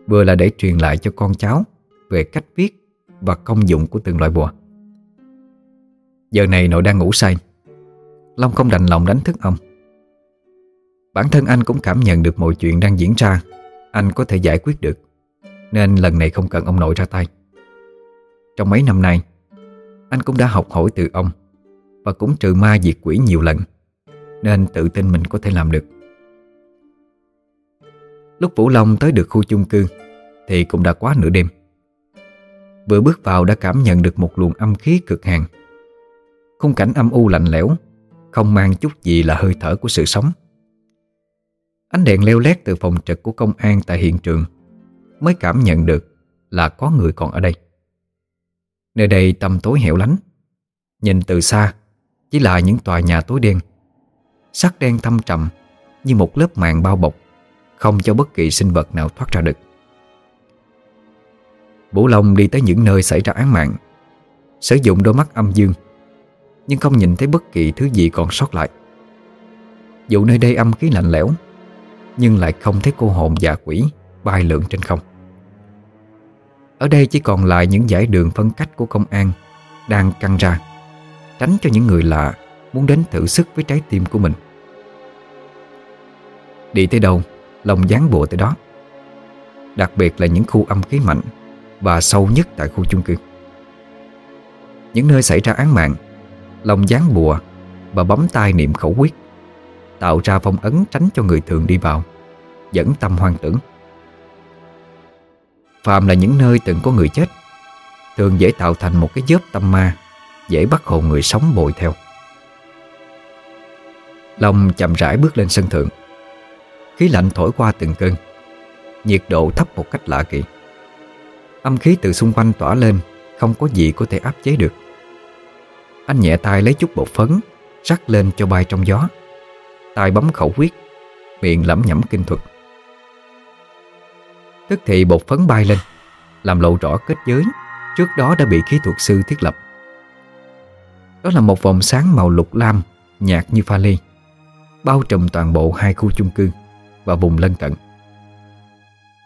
Vừa là để truyền lại cho con cháu Về cách viết Và công dụng của từng loại bùa. Giờ này nội đang ngủ say. Long không đành lòng đánh thức ông. Bản thân anh cũng cảm nhận được mọi chuyện đang diễn ra. Anh có thể giải quyết được, Nên lần này không cần ông nội ra tay. Trong mấy năm nay, Anh cũng đã học hỏi từ ông Và cũng trừ ma diệt quỷ nhiều lần, Nên tự tin mình có thể làm được. Lúc Vũ Long tới được khu chung cư, Thì cũng đã quá nửa đêm. Vừa bước vào đã cảm nhận được một luồng âm khí cực hàn Khung cảnh âm u lạnh lẽo, Không mang chút gì là hơi thở của sự sống. Ánh đèn leo lét từ phòng trực của công an tại hiện trường Mới cảm nhận được là có người còn ở đây. Nơi đây tăm tối hẻo lánh, Nhìn từ xa Chỉ là những tòa nhà tối đen, Sắc đen thâm trầm Như một lớp màng bao bọc. Không cho bất kỳ sinh vật nào thoát ra được. Vũ Long đi tới những nơi xảy ra án mạng, Sử dụng đôi mắt âm dương, Nhưng không nhìn thấy bất kỳ thứ gì còn sót lại. Dù nơi đây âm khí lạnh lẽo, Nhưng lại không thấy cô hồn già quỷ Bay lượn trên không. Ở đây chỉ còn lại những giải đường phân cách của công an Đang căng ra, Tránh cho những người lạ Muốn đến thử sức với trái tim của mình. Đi tới đâu lồng dán bộ tới đó. Đặc biệt là những khu âm khí mạnh Và sâu nhất tại khu chung cư. Những nơi xảy ra án mạng lồng dán bùa Và bấm tay niệm khẩu quyết Tạo ra phong ấn tránh cho người thường đi vào, Dẫn tâm hoang tưởng. Phạm là những nơi từng có người chết, Thường dễ tạo thành một cái dớp tâm ma, Dễ bắt hồn người sống bồi theo. Long chậm rãi bước lên sân thượng. Khí lạnh thổi qua từng cơn. Nhiệt độ thấp một cách lạ kỳ. Âm khí từ xung quanh tỏa lên Không có gì có thể áp chế được. Anh nhẹ tay lấy chút bột phấn Rắc lên cho bay trong gió. Tay bấm khẩu quyết Miệng lẩm nhẩm kinh thuật. Tức thì bột phấn bay lên Làm lộ rõ kết giới. Trước đó đã bị khí thuật sư thiết lập. Đó là một vòng sáng màu lục lam Nhạt như pha ly, Bao trùm toàn bộ hai khu chung cư. Và vùng lân cận.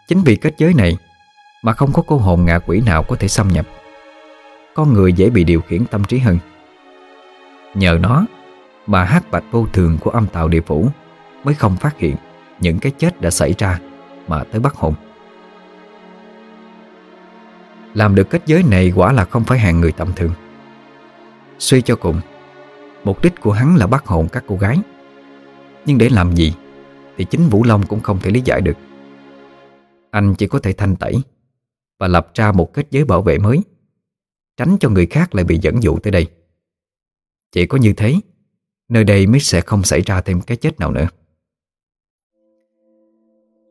Chính vì kết giới này Mà không có cô hồn ngạ quỷ nào có thể xâm nhập. Con người dễ bị điều khiển tâm trí hơn. Nhờ nó Mà hát bạch vô thường của âm tạo địa phủ Mới không phát hiện Những cái chết đã xảy ra Mà tới bắt hồn. Làm được kết giới này quả là không phải hàng người tầm thường. Suy cho cùng, Mục đích của hắn là bắt hồn các cô gái. Nhưng để làm gì? Thì chính Vũ Long cũng không thể lý giải được. Anh chỉ có thể thanh tẩy Và lập ra một kết giới bảo vệ mới, Tránh cho người khác lại bị dẫn dụ tới đây. Chỉ có như thế, Nơi đây mới sẽ không xảy ra thêm cái chết nào nữa.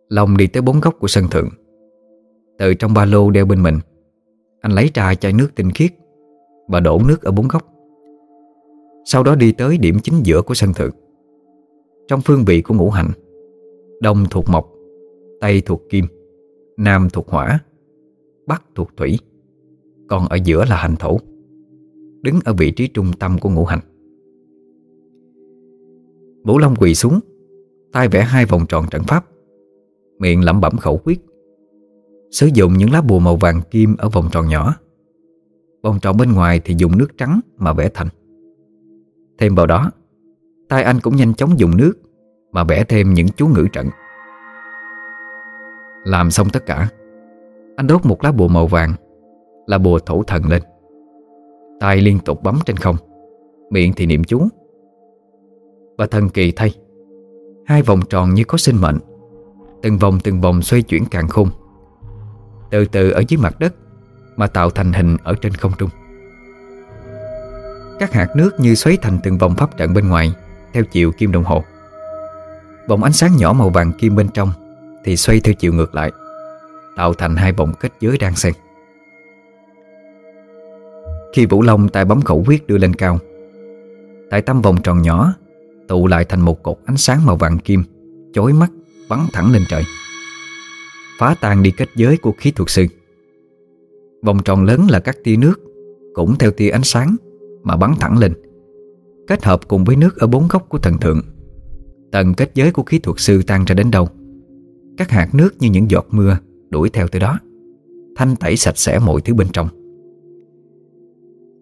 Long đi tới bốn góc của sân thượng. Từ trong ba lô đeo bên mình, Anh lấy ra chai nước tinh khiết Và đổ nước ở bốn góc. Sau đó đi tới điểm chính giữa của sân thượng. Trong phương vị của ngũ hành Đông thuộc mộc, Tây thuộc kim, Nam thuộc hỏa, Bắc thuộc thủy. Còn ở giữa là hành thổ, Đứng ở vị trí trung tâm của ngũ hành. Vũ Long quỳ xuống tay vẽ hai vòng tròn trận pháp, Miệng lẩm bẩm khẩu quyết. Sử dụng những lá bùa màu vàng kim ở vòng tròn nhỏ. Vòng tròn bên ngoài thì dùng nước trắng mà vẽ thành. Thêm vào đó, tay anh cũng nhanh chóng dùng nước mà vẽ thêm những chú ngữ trận. Làm xong tất cả, Anh đốt một lá bùa màu vàng, Là bùa thổ thần lên. Tay liên tục bấm trên không, Miệng thì niệm chú. Và thần kỳ thay, Hai vòng tròn như có sinh mệnh, Từng vòng từng vòng xoay chuyển càng khôn. Từ từ ở dưới mặt đất Mà tạo thành hình ở trên không trung. Các hạt nước như xoáy thành từng vòng pháp trận bên ngoài, Theo chiều kim đồng hồ. Vòng ánh sáng nhỏ màu vàng kim bên trong Thì xoay theo chiều ngược lại, Tạo thành hai vòng kết giới đang xen. Khi Vũ Long tay bấm khẩu quyết đưa lên cao, Tại tâm vòng tròn nhỏ, Tụ lại thành một cột ánh sáng màu vàng kim, Chói mắt bắn thẳng lên trời, Phá tan đi kết giới của khí thuật sư. Vòng tròn lớn là các tia nước Cũng theo tia ánh sáng Mà bắn thẳng lên, Kết hợp cùng với nước ở bốn góc của thần thượng Tầng kết giới của khí thuật sư tan ra đến đâu. Các hạt nước như những giọt mưa Đuổi theo từ đó, Thanh tẩy sạch sẽ mọi thứ bên trong.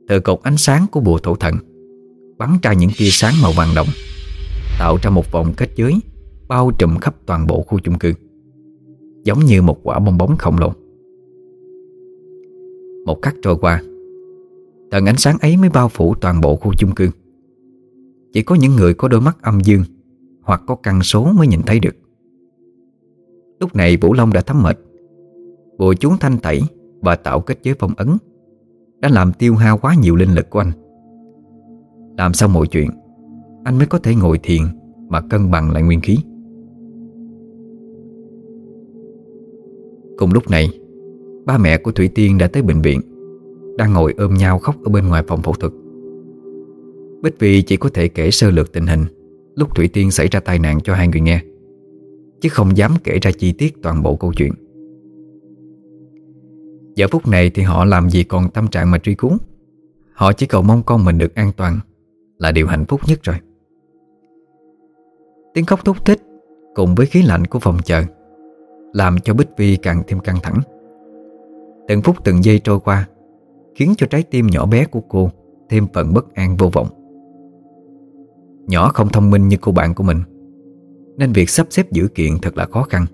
Từ cột ánh sáng của bùa thổ thần, Bắn ra những tia sáng màu vàng đồng, Tạo ra một vòng kết giới Bao trùm khắp toàn bộ khu chung cư, Giống như một quả bong bóng khổng lồ. Một khắc trôi qua, Tầng ánh sáng ấy mới bao phủ toàn bộ khu chung cư. Chỉ có những người có đôi mắt âm dương hoặc có căn số mới nhìn thấy được. Lúc này Vũ Long đã thấm mệt. Bùa chú thanh tẩy Và tạo kết giới phong ấn Đã làm tiêu hao quá nhiều linh lực của anh. Làm xong mọi chuyện, Anh mới có thể ngồi thiền Mà cân bằng lại nguyên khí. Cùng lúc này, Ba mẹ của Thủy Tiên đã tới bệnh viện, Đang ngồi ôm nhau khóc ở bên ngoài phòng phẫu thuật. Bích Vi chỉ có thể kể sơ lược tình hình. Lúc Thủy Tiên xảy ra tai nạn cho hai người nghe, Chứ không dám kể ra chi tiết toàn bộ câu chuyện. Giờ phút này thì họ làm gì còn tâm trạng mà truy cứu? Họ chỉ cầu mong con mình được an toàn Là điều hạnh phúc nhất rồi. Tiếng khóc thúc thích Cùng với khí lạnh của phòng chờ làm cho Bích Vi càng thêm căng thẳng. Từng phút từng giây trôi qua Khiến cho trái tim nhỏ bé của cô Thêm phần bất an vô vọng. Nhỏ không thông minh như cô bạn của mình. Nên việc sắp xếp dữ kiện thật là khó khăn.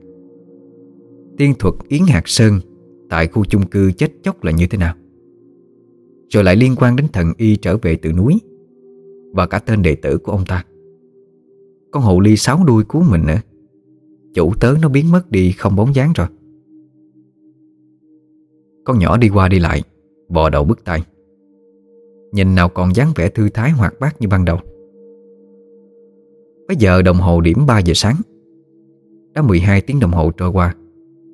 Tiên thuật Yến Hạt Sơn Tại khu chung cư chết chóc là như thế nào? Rồi lại liên quan đến thần y trở về từ núi Và cả tên đệ tử của ông ta. Con hồ ly sáu đuôi cứu mình nữa. Chủ tớ nó biến mất đi không bóng dáng rồi. Con nhỏ đi qua đi lại, Bò đầu bức tay Nhìn nào còn dáng vẻ thư thái hoạt bát như ban đầu. Bây giờ đồng hồ điểm 3 giờ sáng? Đã 12 tiếng đồng hồ trôi qua,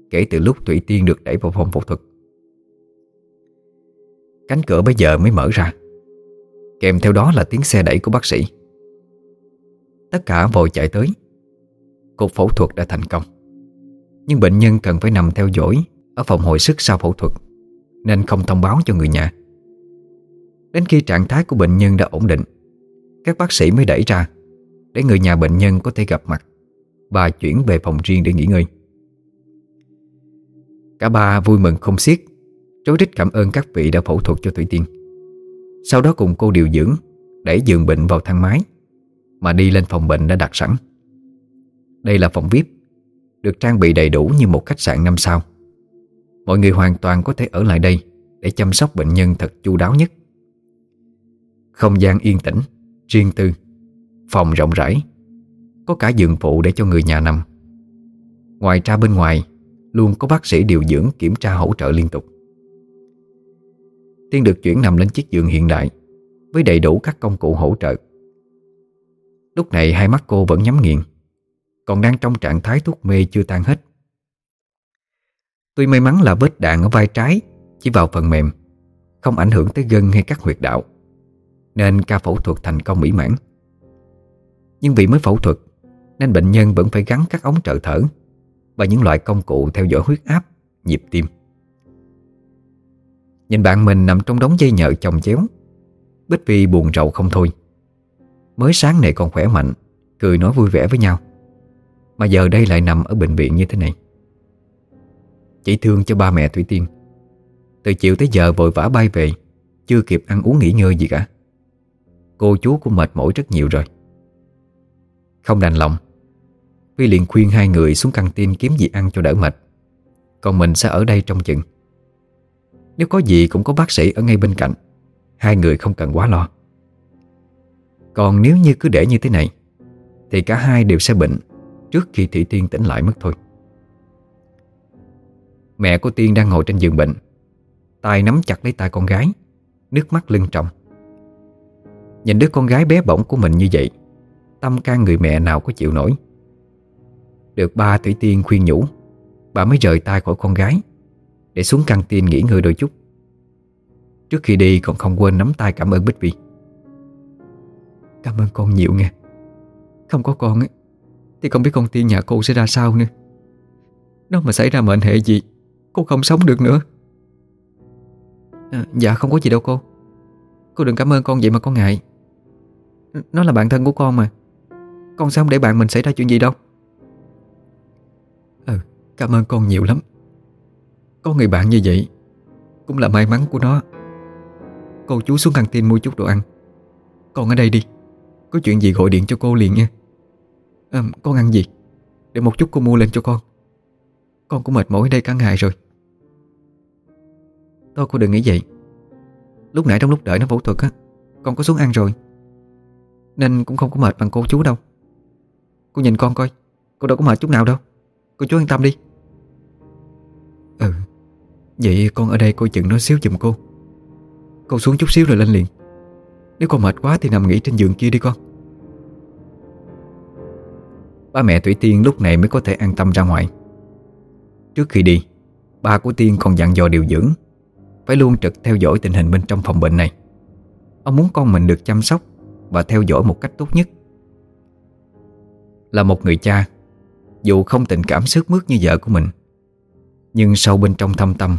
Kể từ lúc Thủy Tiên được đẩy vào phòng phẫu thuật. Cánh cửa bây giờ mới mở ra. Kèm theo đó là tiếng xe đẩy của bác sĩ. Tất cả vội chạy tới. Cuộc phẫu thuật đã thành công. Nhưng bệnh nhân cần phải nằm theo dõi Ở phòng hồi sức sau phẫu thuật, Nên không thông báo cho người nhà. Đến khi trạng thái của bệnh nhân đã ổn định, Các bác sĩ mới đẩy ra. Để người nhà bệnh nhân có thể gặp mặt. Và chuyển về phòng riêng để nghỉ ngơi. Cả ba vui mừng không xiết Rối rít cảm ơn các vị đã phẫu thuật cho Thủy Tiên. Sau đó cùng cô điều dưỡng Đẩy giường bệnh vào thang máy, Mà đi lên phòng bệnh đã đặt sẵn. Đây là phòng VIP, Được trang bị đầy đủ như một khách sạn năm sao. Mọi người hoàn toàn có thể ở lại đây Để chăm sóc bệnh nhân thật chu đáo nhất. Không gian yên tĩnh, Riêng tư. Phòng rộng rãi, Có cả giường phụ để cho người nhà nằm. Ngoài ra bên ngoài, Luôn có bác sĩ điều dưỡng kiểm tra hỗ trợ liên tục. Tiên được chuyển nằm lên chiếc giường hiện đại, Với đầy đủ các công cụ hỗ trợ. Lúc này hai mắt cô vẫn nhắm nghiền, Còn đang trong trạng thái thuốc mê chưa tan hết. Tuy may mắn là vết đạn ở vai trái Chỉ vào phần mềm, Không ảnh hưởng tới gân hay các huyệt đạo, Nên ca phẫu thuật thành công mỹ mãn. Nhưng vì mới phẫu thuật Nên bệnh nhân vẫn phải gắn các ống trợ thở Và những loại công cụ theo dõi huyết áp, nhịp tim. Nhìn bạn mình nằm trong đống dây nhợ chồng chéo Bích Vi buồn rầu không thôi. Mới sáng này còn khỏe mạnh Cười nói vui vẻ với nhau. Mà giờ đây lại nằm ở bệnh viện như thế này. Chỉ thương cho ba mẹ Thủy Tiên. Từ chiều tới giờ vội vã bay về Chưa kịp ăn uống nghỉ ngơi gì cả. Cô chú cũng mệt mỏi rất nhiều rồi. Không đành lòng. Vi liền khuyên hai người xuống căng tin kiếm gì ăn cho đỡ mệt. Còn mình sẽ ở đây trong chừng. Nếu có gì cũng có bác sĩ ở ngay bên cạnh. Hai người không cần quá lo. Còn nếu như cứ để như thế này, Thì cả hai đều sẽ bệnh Trước khi Thị Tiên tỉnh lại mất thôi. Mẹ của Tiên đang ngồi trên giường bệnh. Tay nắm chặt lấy tay con gái, Nước mắt lưng trọng Nhìn đứa con gái bé bỏng của mình như vậy Tâm can người mẹ nào có chịu nổi. Được ba Thủy Tiên khuyên nhủ Bà mới rời tay khỏi con gái Để xuống căng tin nghỉ ngơi đôi chút. Trước khi đi còn không quên nắm tay cảm ơn Bích Vi Cảm ơn con nhiều nghe. Không có con ấy Thì không biết con tiên nhà cô sẽ ra sao nữa. Nó mà xảy ra mệnh hệ gì Cô không sống được nữa. À, Dạ không có gì đâu cô. Cô đừng cảm ơn con vậy mà con ngại. Nó là bạn thân của con mà. Con sao không để bạn mình xảy ra chuyện gì đâu. Ừ Cảm ơn con nhiều lắm. Có người bạn như vậy Cũng là may mắn của nó. Cô chú xuống căng tin mua chút đồ ăn. Con ở đây đi Có chuyện gì gọi điện cho cô liền nha. À, Con ăn gì? Để một chút cô mua lên cho con. Con cũng mệt mỏi ở đây cả ngày rồi. Thôi cô đừng nghĩ vậy. Lúc nãy trong lúc đợi nó phẫu thuật á Con có xuống ăn rồi. Nên cũng không có mệt bằng cô chú đâu. Cô nhìn con coi, Cô đâu có mệt chút nào đâu. Cô chú yên tâm đi. Ừ Vậy con ở đây coi chừng nó xíu giùm cô. Cô xuống chút xíu rồi lên liền. Nếu con mệt quá thì nằm nghỉ trên giường kia đi con. Ba mẹ Thủy Tiên lúc này mới có thể an tâm ra ngoài. Trước khi đi, Ba của Tiên còn dặn dò điều dưỡng, Phải luôn trực theo dõi tình hình bên trong phòng bệnh này. Ông muốn con mình được chăm sóc Và theo dõi một cách tốt nhất. Là một người cha, Dù không tình cảm sức mướt như vợ của mình. Nhưng sâu bên trong thâm tâm,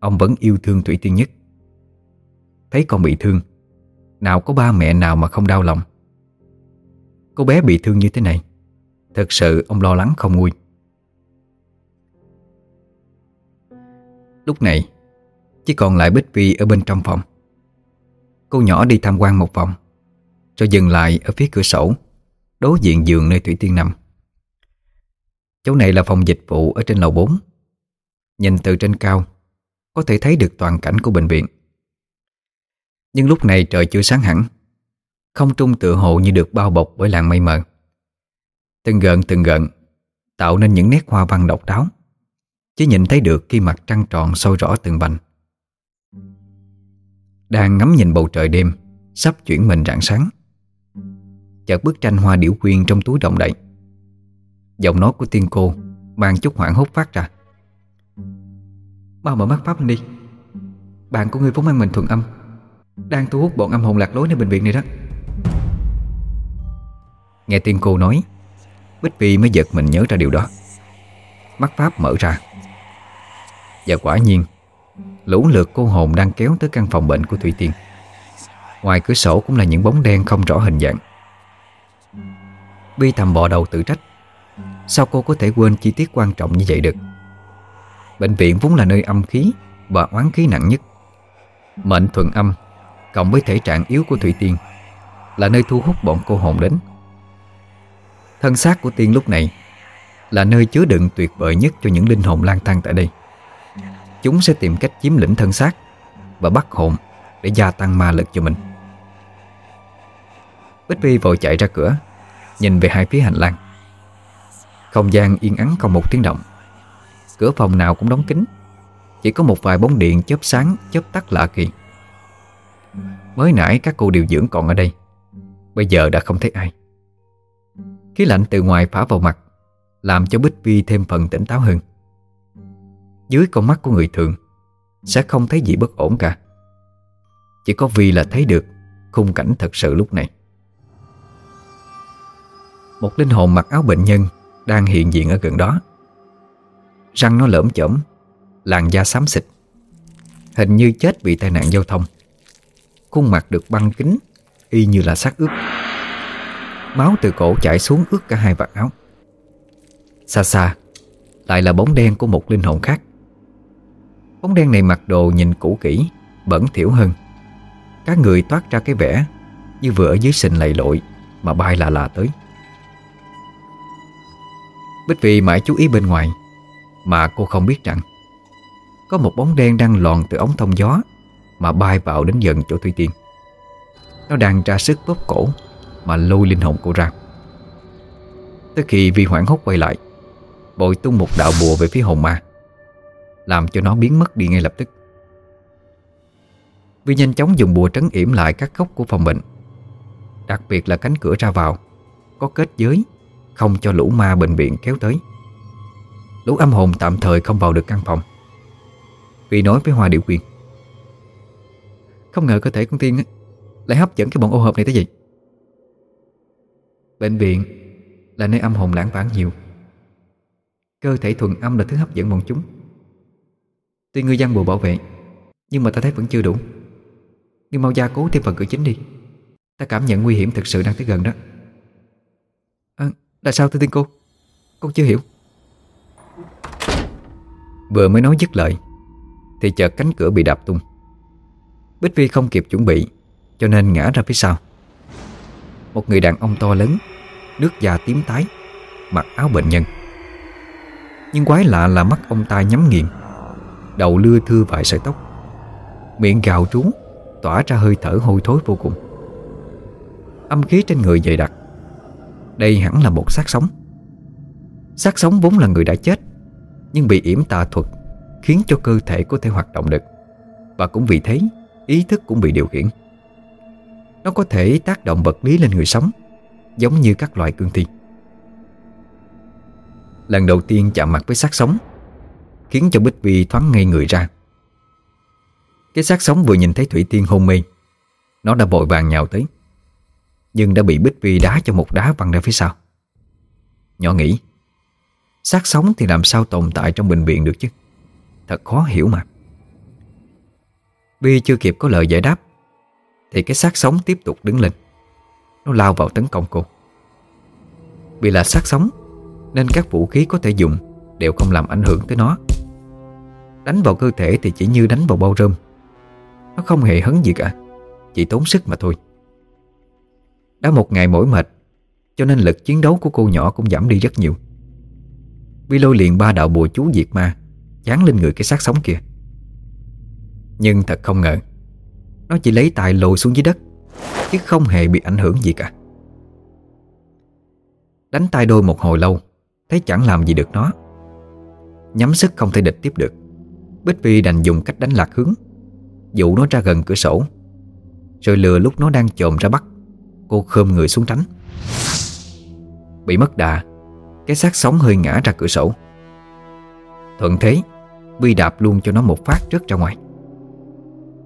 Ông vẫn yêu thương Thủy Tiên nhất. Thấy con bị thương, Nào có ba mẹ nào mà không đau lòng? Cô bé bị thương như thế này, Thật sự ông lo lắng không nguôi. Lúc này, Chỉ còn lại Bích Vi ở bên trong phòng. Cô nhỏ đi tham quan một vòng, Rồi dừng lại ở phía cửa sổ. Đối diện giường nơi Thủy Tiên nằm. Chỗ này là phòng dịch vụ ở trên lầu 4 Nhìn từ trên cao, Có thể thấy được toàn cảnh của bệnh viện. Nhưng lúc này trời chưa sáng hẳn, Không trung tựa hồ như được bao bọc bởi làn mây mờ. Từng gợn từng gợn, Tạo nên những nét hoa văn độc đáo Chỉ nhìn thấy được khi mặt trăng tròn sâu rõ từng vành. Đang ngắm nhìn bầu trời đêm, Sắp chuyển mình rạng sáng. Chợt bức tranh hoa điểu quyên trong túi động đậy. Giọng nói của tiên cô Mang chút hoảng hốt phát ra. Mau mở mắt pháp đi. Bạn của ngươi phóng ăn mình thuận âm, Đang thu hút bọn âm hồn lạc lối nơi bệnh viện này đó. Nghe tiên cô nói, Bích Vi mới giật mình nhớ ra điều đó. Mắt Pháp mở ra. Và quả nhiên, Lũ lượt cô hồn đang kéo tới căn phòng bệnh của Thủy Tiên. Ngoài cửa sổ cũng là những bóng đen không rõ hình dạng. Vi thầm bò đầu tự trách. Sao cô có thể quên chi tiết quan trọng như vậy được? Bệnh viện vốn là nơi âm khí Và oán khí nặng nhất. Mệnh thuận âm, Cộng với thể trạng yếu của Thủy Tiên, Là nơi thu hút bọn cô hồn đến. Thân xác của Tiên lúc này Là nơi chứa đựng tuyệt vời nhất Cho những linh hồn lang thang tại đây. Chúng sẽ tìm cách chiếm lĩnh thân xác Và bắt hồn Để gia tăng ma lực cho mình. Bích Vi vội chạy ra cửa. Nhìn về hai phía hành lang. Không gian yên ắng không một tiếng động. Cửa phòng nào cũng đóng kín. Chỉ có một vài bóng điện chớp sáng, Chớp tắt lạ kỳ. Mới nãy các cô điều dưỡng còn ở đây. Bây giờ đã không thấy ai. Khí lạnh từ ngoài phả vào mặt, Làm cho Bích Vi thêm phần tỉnh táo hơn. Dưới con mắt của người thường, Sẽ không thấy gì bất ổn cả. Chỉ có Vi là thấy được Khung cảnh thật sự lúc này. Một linh hồn mặc áo bệnh nhân Đang hiện diện ở gần đó. Răng nó lởm chởm Làn da xám xịt, Hình như chết vì tai nạn giao thông. Khuôn mặt được băng kính, Y như là xác ướp. Máu từ cổ chảy xuống ướt cả hai vạt áo. Xa xa, Lại là bóng đen của một linh hồn khác. Bóng đen này mặc đồ nhìn cũ kỹ, Bẩn thiểu hơn. Các người toát ra cái vẻ Như vừa ở dưới sình lầy lội Mà bay là là tới. Bích Vì mãi chú ý bên ngoài, Mà cô không biết rằng Có một bóng đen đang lòn từ ống thông gió Mà bay vào đến gần chỗ Thủy Tiên. Nó đang ra sức bóp cổ Mà lôi linh hồn cô ra. Tới khi Vi hoảng hốt quay lại, Bội tung một đạo bùa về phía hồn ma, Làm cho nó biến mất đi ngay lập tức. Vi nhanh chóng dùng bùa trấn yểm lại các góc của phòng bệnh, Đặc biệt là cánh cửa ra vào, Có kết giới không cho lũ ma bệnh viện kéo tới. Lũ âm hồn tạm thời không vào được căn phòng. Vì nói với Hoa Điệu Quyên. Không ngờ cơ thể con tiên Lại hấp dẫn cái bọn ô hợp này tới gì Bệnh viện Là nơi âm hồn lãng vãng nhiều. Cơ thể thuần âm là thứ hấp dẫn bọn chúng. Tuy ngươi dân bùa bảo vệ, Nhưng mà ta thấy vẫn chưa đủ. Ngươi mau gia cố thêm phần cửa chính đi. Ta cảm nhận nguy hiểm thực sự đang tới gần đó. Là sao thưa tiên cô? Con chưa hiểu. Vừa mới nói dứt lời, Thì chợt cánh cửa bị đạp tung. Bích Vi không kịp chuẩn bị, Cho nên ngã ra phía sau. Một người đàn ông to lớn, Nước da tím tái, Mặc áo bệnh nhân. Nhưng quái lạ là mắt ông ta nhắm nghiền, Đầu lưa thưa vài sợi tóc. Miệng gào trú, Tỏa ra hơi thở hôi thối vô cùng. Âm khí trên người dày đặc đây hẳn là một xác sống. Xác sống vốn là người đã chết, Nhưng bị yểm tà thuật Khiến cho cơ thể có thể hoạt động được. Và cũng vì thế, Ý thức cũng bị điều khiển. Nó có thể tác động vật lý lên người sống, Giống như các loài cương thi. Lần đầu tiên chạm mặt với xác sống, Khiến cho Bích Vi thoáng ngây người ra. Cái xác sống vừa nhìn thấy Thủy Tiên hôn mê, Nó đã vội vàng nhào tới. Nhưng đã bị Bích Vi đá cho một đá văng ra phía sau. Nhỏ nghĩ, xác sống thì làm sao tồn tại trong bệnh viện được chứ? Thật khó hiểu mà. Vi chưa kịp có lời giải đáp, Thì cái xác sống tiếp tục đứng lên. Nó lao vào tấn công cô. Vì là xác sống, Nên các vũ khí có thể dùng Đều không làm ảnh hưởng tới nó. Đánh vào cơ thể thì chỉ như đánh vào bao rơm. Nó không hề hấn gì cả, Chỉ tốn sức mà thôi. Đã một ngày mỏi mệt, Cho nên lực chiến đấu của cô nhỏ cũng giảm đi rất nhiều. Vi lôi liền ba đạo bùa chú diệt ma, Dán lên người cái xác sống kia. Nhưng thật không ngờ, Nó chỉ lấy tài lồi xuống dưới đất, Chứ không hề bị ảnh hưởng gì cả. Đánh tay đôi một hồi lâu, Thấy chẳng làm gì được nó. Nhắm sức không thể địch tiếp được. Bích Vi đành dùng cách đánh lạc hướng, Dụ nó ra gần cửa sổ. Rồi lừa lúc nó đang trồm ra bắt Cô khơm người xuống tránh. Bị mất đà, Cái xác sống hơi ngã ra cửa sổ. Thuận thế, Vi đạp luôn cho nó một phát rớt ra ngoài.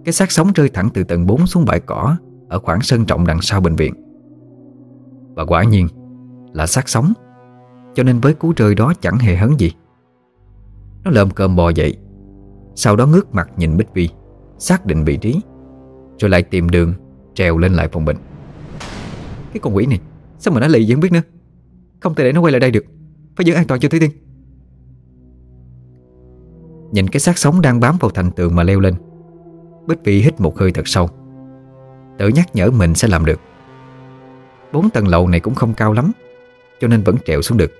Cái xác sống rơi thẳng từ tầng 4 xuống bãi cỏ Ở khoảng sân trọng đằng sau bệnh viện. Và quả nhiên Là xác sống Cho nên với cú rơi đó chẳng hề hấn gì. Nó lơm cơm bò dậy, Sau đó ngước mặt nhìn Bích Vi, Xác định vị trí, Rồi lại tìm đường trèo lên lại phòng bệnh. Cái con quỷ này, Sao mà nó lì vậy không biết nữa? Không thể để nó quay lại đây được. Phải giữ an toàn cho Thủy Tiên. Nhìn cái xác sống đang bám vào thành tường mà leo lên, Bích Vy hít một hơi thật sâu. Tự nhắc nhở mình sẽ làm được. Bốn tầng lầu này cũng không cao lắm, Cho nên vẫn trèo xuống được.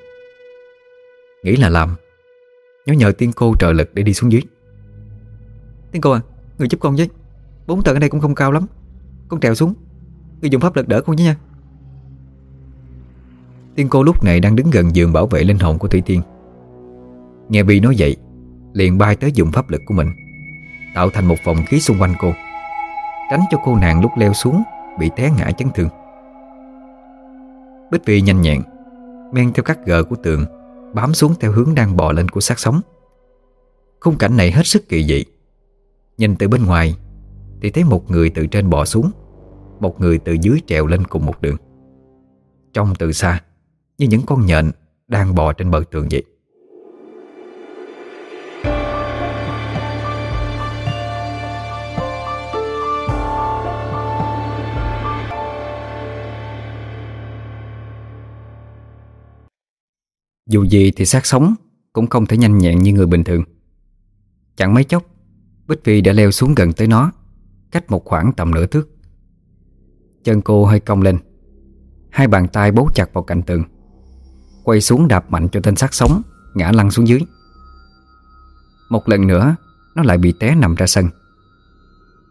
Nghĩ là làm Nhớ nhờ tiên cô trợ lực để đi xuống dưới. Tiên cô à Người giúp con với. Bốn tầng ở đây cũng không cao lắm. Con trèo xuống. Người dùng pháp lực đỡ con với nha. Tiên cô lúc này đang đứng gần giường bảo vệ linh hồn của Thủy Tiên. Nghe Vi nói vậy, Liền bay tới dùng pháp lực của mình, Tạo thành một vòng khí xung quanh cô, Tránh cho cô nàng lúc leo xuống Bị té ngã chấn thương. Bích Vi nhanh nhẹn, Men theo các gờ của tường, Bám xuống theo hướng đang bò lên của xác sống. Khung cảnh này hết sức kỳ dị. Nhìn từ bên ngoài, Thì thấy một người từ trên bò xuống, Một người từ dưới trèo lên cùng một đường. Trong từ xa như những con nhện Đang bò trên bờ tường vậy. Dù gì thì xác sống Cũng không thể nhanh nhẹn như người bình thường. Chẳng mấy chốc, Bích Phi đã leo xuống gần tới nó, Cách một khoảng tầm nửa thước. Chân cô hơi cong lên, Hai bàn tay bấu chặt vào cạnh tường. Quay xuống đạp mạnh cho tên xác sống, Ngã lăn xuống dưới. Một lần nữa, Nó lại bị té nằm ra sân.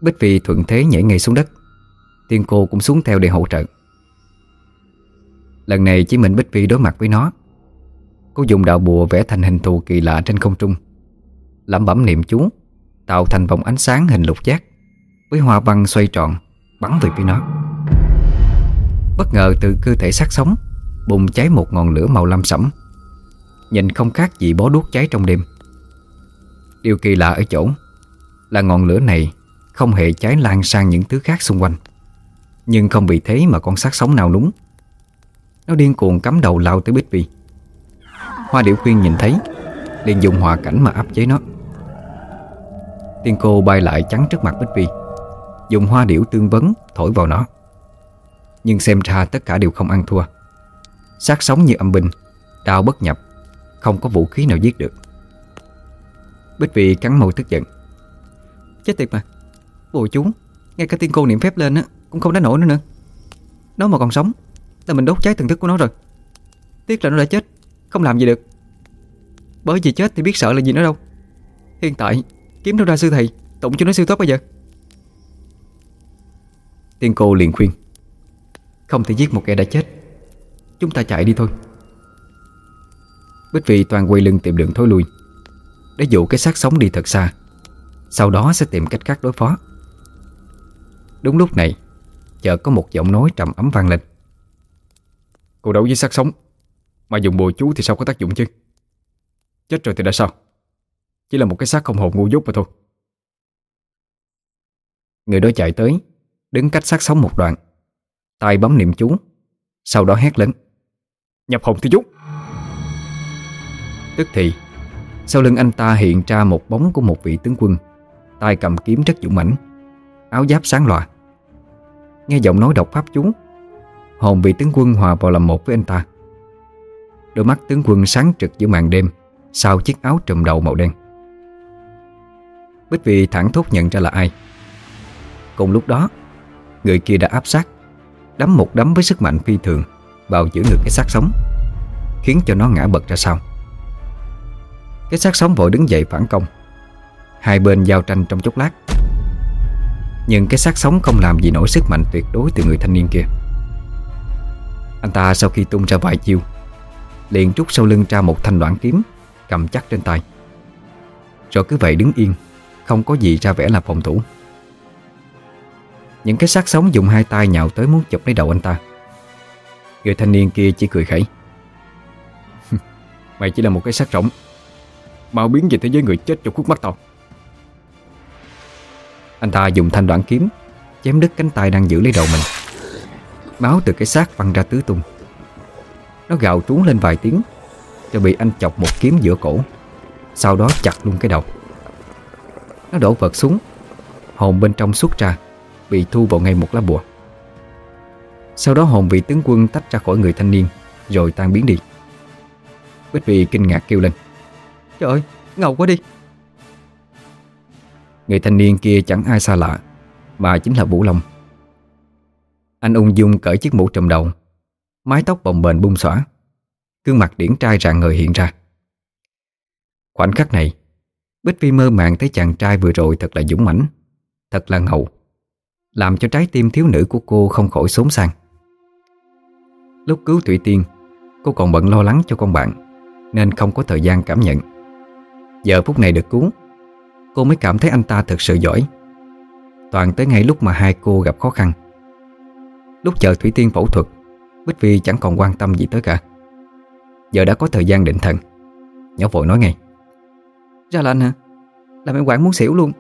Bích Vì thuận thế nhảy ngay xuống đất. Tiên cô cũng xuống theo để hỗ trợ. Lần này chỉ mình Bích Vi đối mặt với nó. Cô dùng đạo bùa vẽ thành hình thù kỳ lạ trên không trung. Lẩm bẩm niệm chú, Tạo thành vòng ánh sáng hình lục giác, Với hoa văn xoay tròn, Bắn về phía nó. Bất ngờ từ cơ thể xác sống Bùng cháy một ngọn lửa màu lam sẫm. Nhìn không khác gì bó đuốc cháy trong đêm. Điều kỳ lạ ở chỗ Là ngọn lửa này Không hề cháy lan sang những thứ khác xung quanh, Nhưng không vì thế mà con xác sống nào núng. Nó điên cuồng cắm đầu lao tới Bích Vi. Hoa điệu khuyên nhìn thấy, liền dùng hòa cảnh mà áp chế nó. Tiên cô bay lại chắn trước mặt Bích Vi, Dùng hoa điểu tương vấn thổi vào nó. Nhưng xem ra tất cả đều không ăn thua. Sát sống như âm binh Đao bất nhập, Không có vũ khí nào giết được. Bích Vi cắn môi tức giận. Chết tiệt mà Bồ chú, Ngay cả tiên cô niệm phép lên á, Cũng không đánh nổi nữa nữa. Nó mà còn sống, Là mình đốt cháy thần thức của nó rồi. Tiếc là nó đã chết, Không làm gì được. Bởi vì chết thì biết sợ là gì nữa đâu. Hiện tại, Kiếm đâu ra sư thầy, Tụng cho nó siêu tốt bây giờ. Tiên cô liền khuyên. Không thể giết một kẻ đã chết. Chúng ta chạy đi thôi. Bích Vị toàn quay lưng tìm đường thối lui. Để dụ cái xác sống đi thật xa, Sau đó sẽ tìm cách khác đối phó. Đúng lúc này, Chợt có một giọng nói trầm ấm vang lên. Cô đấu với xác sống, Mà dùng bùa chú thì sao có tác dụng chứ? Chết rồi thì đã sao? Chỉ là một cái xác không hồn ngu dốt mà thôi. Người đó chạy tới, Đứng cách xác sống một đoạn. Tay bấm niệm chú, Sau đó hét lớn. Nhập hồn thứ chú Tức thì, Sau lưng anh ta hiện ra một bóng của một vị tướng quân, tay cầm kiếm rất dũng mãnh, Áo giáp sáng loà. Nghe giọng nói đọc pháp chú, Hồn vị tướng quân hòa vào làm một với anh ta. Đôi mắt tướng quân sáng trực giữa màn đêm, Sau chiếc áo trùm đầu màu đen. Bích vị thẳng thốt nhận ra là ai. Cùng lúc đó, Người kia đã áp sát, Đấm một đấm với sức mạnh phi thường. Vào giữ ngực cái xác sống, Khiến cho nó ngã bật ra sau. Cái xác sống vội đứng dậy phản công. Hai bên giao tranh trong chốc lát. Nhưng cái xác sống không làm gì nổi sức mạnh tuyệt đối từ người thanh niên kia. Anh ta sau khi tung ra vài chiêu, Liền trút sau lưng ra một thanh đoạn kiếm Cầm chắc trên tay. Rồi cứ vậy đứng yên, Không có gì ra vẻ là phòng thủ. Những cái xác sống dùng hai tay nhào tới muốn chụp lấy đầu anh ta. Người thanh niên kia chỉ cười khẩy. (laughs) Mày chỉ là một cái xác rỗng, Mau biến về thế giới người chết trong khuất mắt tao. Anh ta dùng thanh đoạn kiếm, Chém đứt cánh tay đang giữ lấy đầu mình. Máu từ cái xác văng ra tứ tung. Nó gào trú lên vài tiếng Rồi bị anh chọc một kiếm giữa cổ, Sau đó chặt luôn cái đầu. Nó đổ vật xuống, Hồn bên trong xuất ra, Bị thu vào ngay một lá bùa. Sau đó hồn vị tướng quân tách ra khỏi người thanh niên Rồi tan biến đi. Bích Vị kinh ngạc kêu lên. Trời ơi, ngầu quá đi. Người thanh niên kia chẳng ai xa lạ Mà chính là Vũ Long. Anh ung dung cởi chiếc mũ trùm đầu Mái tóc bồng bềnh bung xõa Gương mặt điển trai rạng ngời hiện ra. Khoảnh khắc này Bích Vi mơ màng thấy chàng trai vừa rồi thật là dũng mãnh Thật là ngầu làm cho trái tim thiếu nữ của cô không khỏi xốn sang Lúc cứu Thủy Tiên, Cô còn bận lo lắng cho con bạn, Nên không có thời gian cảm nhận. Giờ phút này được cứu, Cô mới cảm thấy anh ta thật sự giỏi. Toàn tới ngay lúc mà hai cô gặp khó khăn. Lúc chờ Thủy Tiên phẫu thuật, Bích Vi chẳng còn quan tâm gì tới cả. Giờ đã có thời gian định thần. Nhỏ vội nói ngay. Ra là anh hả Làm em quản muốn xỉu luôn.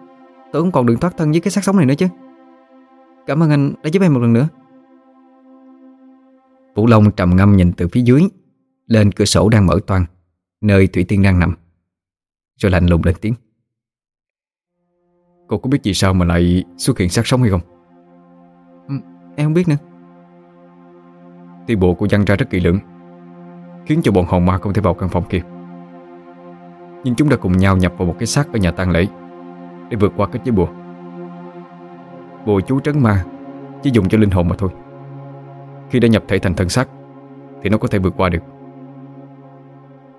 Tôi cũng còn đường thoát thân với cái xác sống này nữa chứ. Cảm ơn anh đã giúp em một lần nữa. Vũ Long trầm ngâm nhìn từ phía dưới Lên cửa sổ đang mở toang Nơi Thủy Tiên đang nằm. Rồi lạnh lùng lên tiếng. Cô có biết vì sao mà lại xuất hiện xác sống hay không? Ừ, em không biết nữa. Ti bộ của văn ra rất kỹ lưỡng Khiến cho bọn hồn ma không thể vào căn phòng kia. Nhưng chúng đã cùng nhau nhập vào một cái xác ở nhà tang lễ Để vượt qua cái chế bùa. Bùa chú trấn ma Chỉ dùng cho linh hồn mà thôi khi đã nhập thể thành thân xác, Thì nó có thể vượt qua được.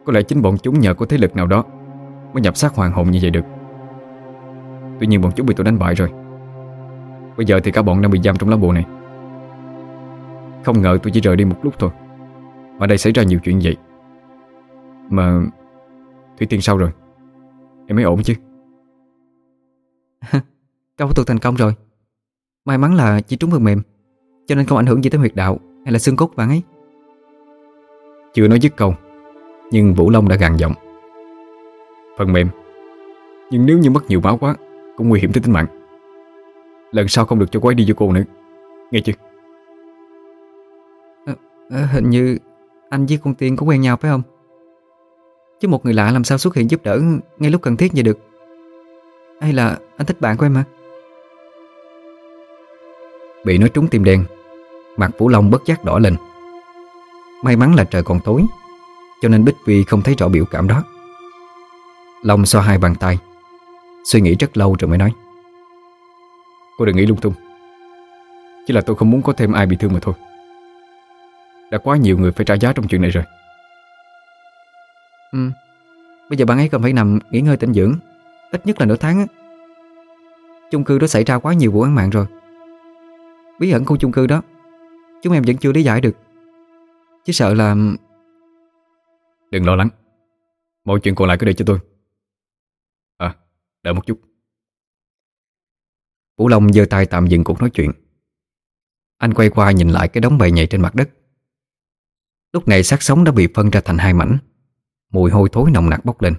Có lẽ chính bọn chúng nhờ có thế lực nào đó Mới nhập xác hoàng hồn như vậy được. Tuy nhiên bọn chúng bị tôi đánh bại rồi. Bây giờ thì cả bọn đang bị giam trong lá bùa này. Không ngờ tôi chỉ rời đi một lúc thôi Ở đây xảy ra nhiều chuyện vậy. Mà Thủy Tiên sao rồi? Em mới ổn chứ? Cao phẫu thuật thành công rồi. May mắn là chỉ trúng phần mềm. Cho nên không ảnh hưởng gì tới huyệt đạo Hay là xương cốt bạn ấy. Chưa nói dứt câu Nhưng Vũ Long đã gằn giọng. Phần mềm. Nhưng nếu như mất nhiều máu quá Cũng nguy hiểm tới tính mạng. Lần sau không được cho quái đi với cô nữa. Nghe chưa? À, à, Hình như Anh với con Tiên có quen nhau phải không? Chứ một người lạ làm sao xuất hiện giúp đỡ Ngay lúc cần thiết vậy được? Hay là anh thích bạn của em hả? Bị nói trúng tim đen Mặt Vũ Long bất giác đỏ lên. May mắn là trời còn tối, Cho nên Bích Vi không thấy rõ biểu cảm đó. Long xoa hai bàn tay, Suy nghĩ rất lâu rồi mới nói. Cô đừng nghĩ lung tung, Chỉ là tôi không muốn có thêm ai bị thương mà thôi. Đã quá nhiều người phải trả giá trong chuyện này rồi. Ừ Bây giờ bạn ấy cần phải nằm nghỉ ngơi tĩnh dưỡng, Ít nhất là nửa tháng á. Chung cư đó xảy ra quá nhiều vụ án mạng rồi. Bí ẩn khu chung cư đó Chúng em vẫn chưa lý giải được. Chỉ sợ là Đừng lo lắng. Mọi chuyện còn lại cứ để cho tôi. À, đợi một chút. Vũ Long giơ tay tạm dừng cuộc nói chuyện. Anh quay qua nhìn lại cái đống bầy nhầy trên mặt đất. Lúc này xác sống đã bị phân ra thành hai mảnh. Mùi hôi thối nồng nặc bốc lên.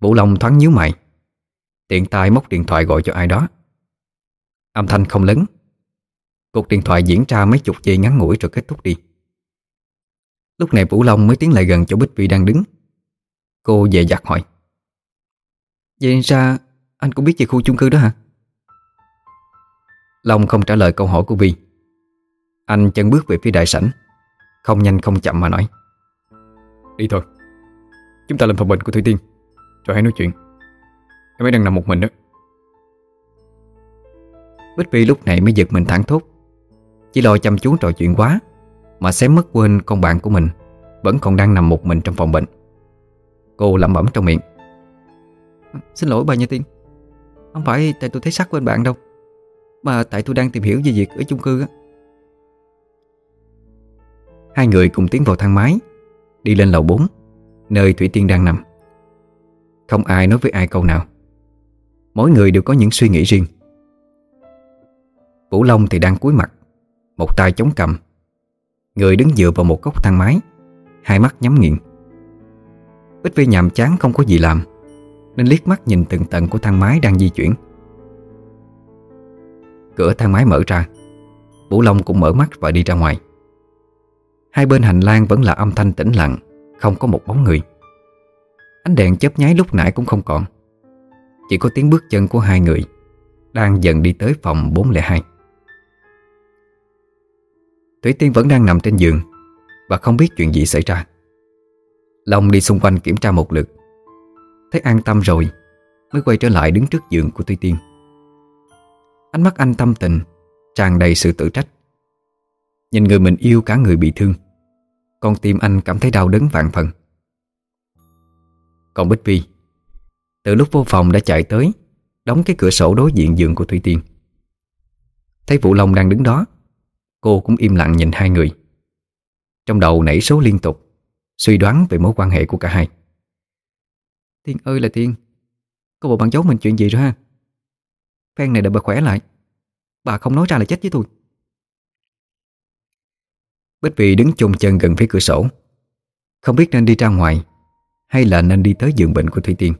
Vũ Long thoáng nhíu mày. Tiện tay móc điện thoại gọi cho ai đó. Âm thanh không lớn Cuộc điện thoại diễn ra mấy chục giây ngắn ngủi rồi kết thúc đi. Lúc này Vũ Long mới tiến lại gần chỗ Bích Vi đang đứng. Cô dè dặt hỏi. Vậy ra anh cũng biết về khu chung cư đó hả? Long không trả lời câu hỏi của Vi. Anh chân bước về phía đại sảnh. Không nhanh không chậm mà nói. Đi thôi. Chúng ta lên phòng bệnh của Thủy Tiên. Rồi hãy nói chuyện. Em ấy đang nằm một mình đó. Bích Vi lúc này mới giật mình thẳng thốt. Chỉ lo chăm chú trò chuyện quá Mà xém mất quên con bạn của mình Vẫn còn đang nằm một mình trong phòng bệnh. Cô lẩm bẩm trong miệng. Xin lỗi bà Nha Tiên Không phải tại tôi thấy sắc bên bạn đâu Mà tại tôi đang tìm hiểu về việc ở chung cư á. Hai người cùng tiến vào thang máy Đi lên lầu 4 Nơi Thủy Tiên đang nằm. Không ai nói với ai câu nào. Mỗi người đều có những suy nghĩ riêng. Vũ Long thì đang cúi mặt một tay chống cầm Người đứng dựa vào một góc thang máy, Hai mắt nhắm nghiền. Bích Vi nhàm chán không có gì làm, Nên liếc mắt nhìn từng tầng của thang máy đang di chuyển. Cửa thang máy mở ra, Vũ Long cũng mở mắt và đi ra ngoài. Hai bên hành lang vẫn là âm thanh tĩnh lặng, Không có một bóng người. Ánh đèn chớp nháy lúc nãy cũng không còn. Chỉ có tiếng bước chân của hai người Đang dần đi tới phòng 402 Thủy Tiên vẫn đang nằm trên giường Và không biết chuyện gì xảy ra. Long đi xung quanh kiểm tra một lượt. Thấy an tâm rồi, Mới quay trở lại đứng trước giường của Thủy Tiên. Ánh mắt anh tâm tình Tràn đầy sự tự trách. Nhìn người mình yêu cả người bị thương, Con tim anh cảm thấy đau đớn vạn phần. Còn Bích Vi Từ lúc vô phòng đã chạy tới, Đóng cái cửa sổ đối diện giường của Thủy Tiên. Thấy Vũ Long đang đứng đó Cô cũng im lặng nhìn hai người. Trong đầu nảy số liên tục Suy đoán về mối quan hệ của cả hai. Tiên ơi là Tiên Cô bộ bạn giấu mình chuyện gì rồi ha? Phen này đợi bà khỏe lại. Bà không nói ra là chết với tôi. Bích Vi đứng chôn chân gần phía cửa sổ. Không biết nên đi ra ngoài Hay là nên đi tới giường bệnh của Thủy Tiên.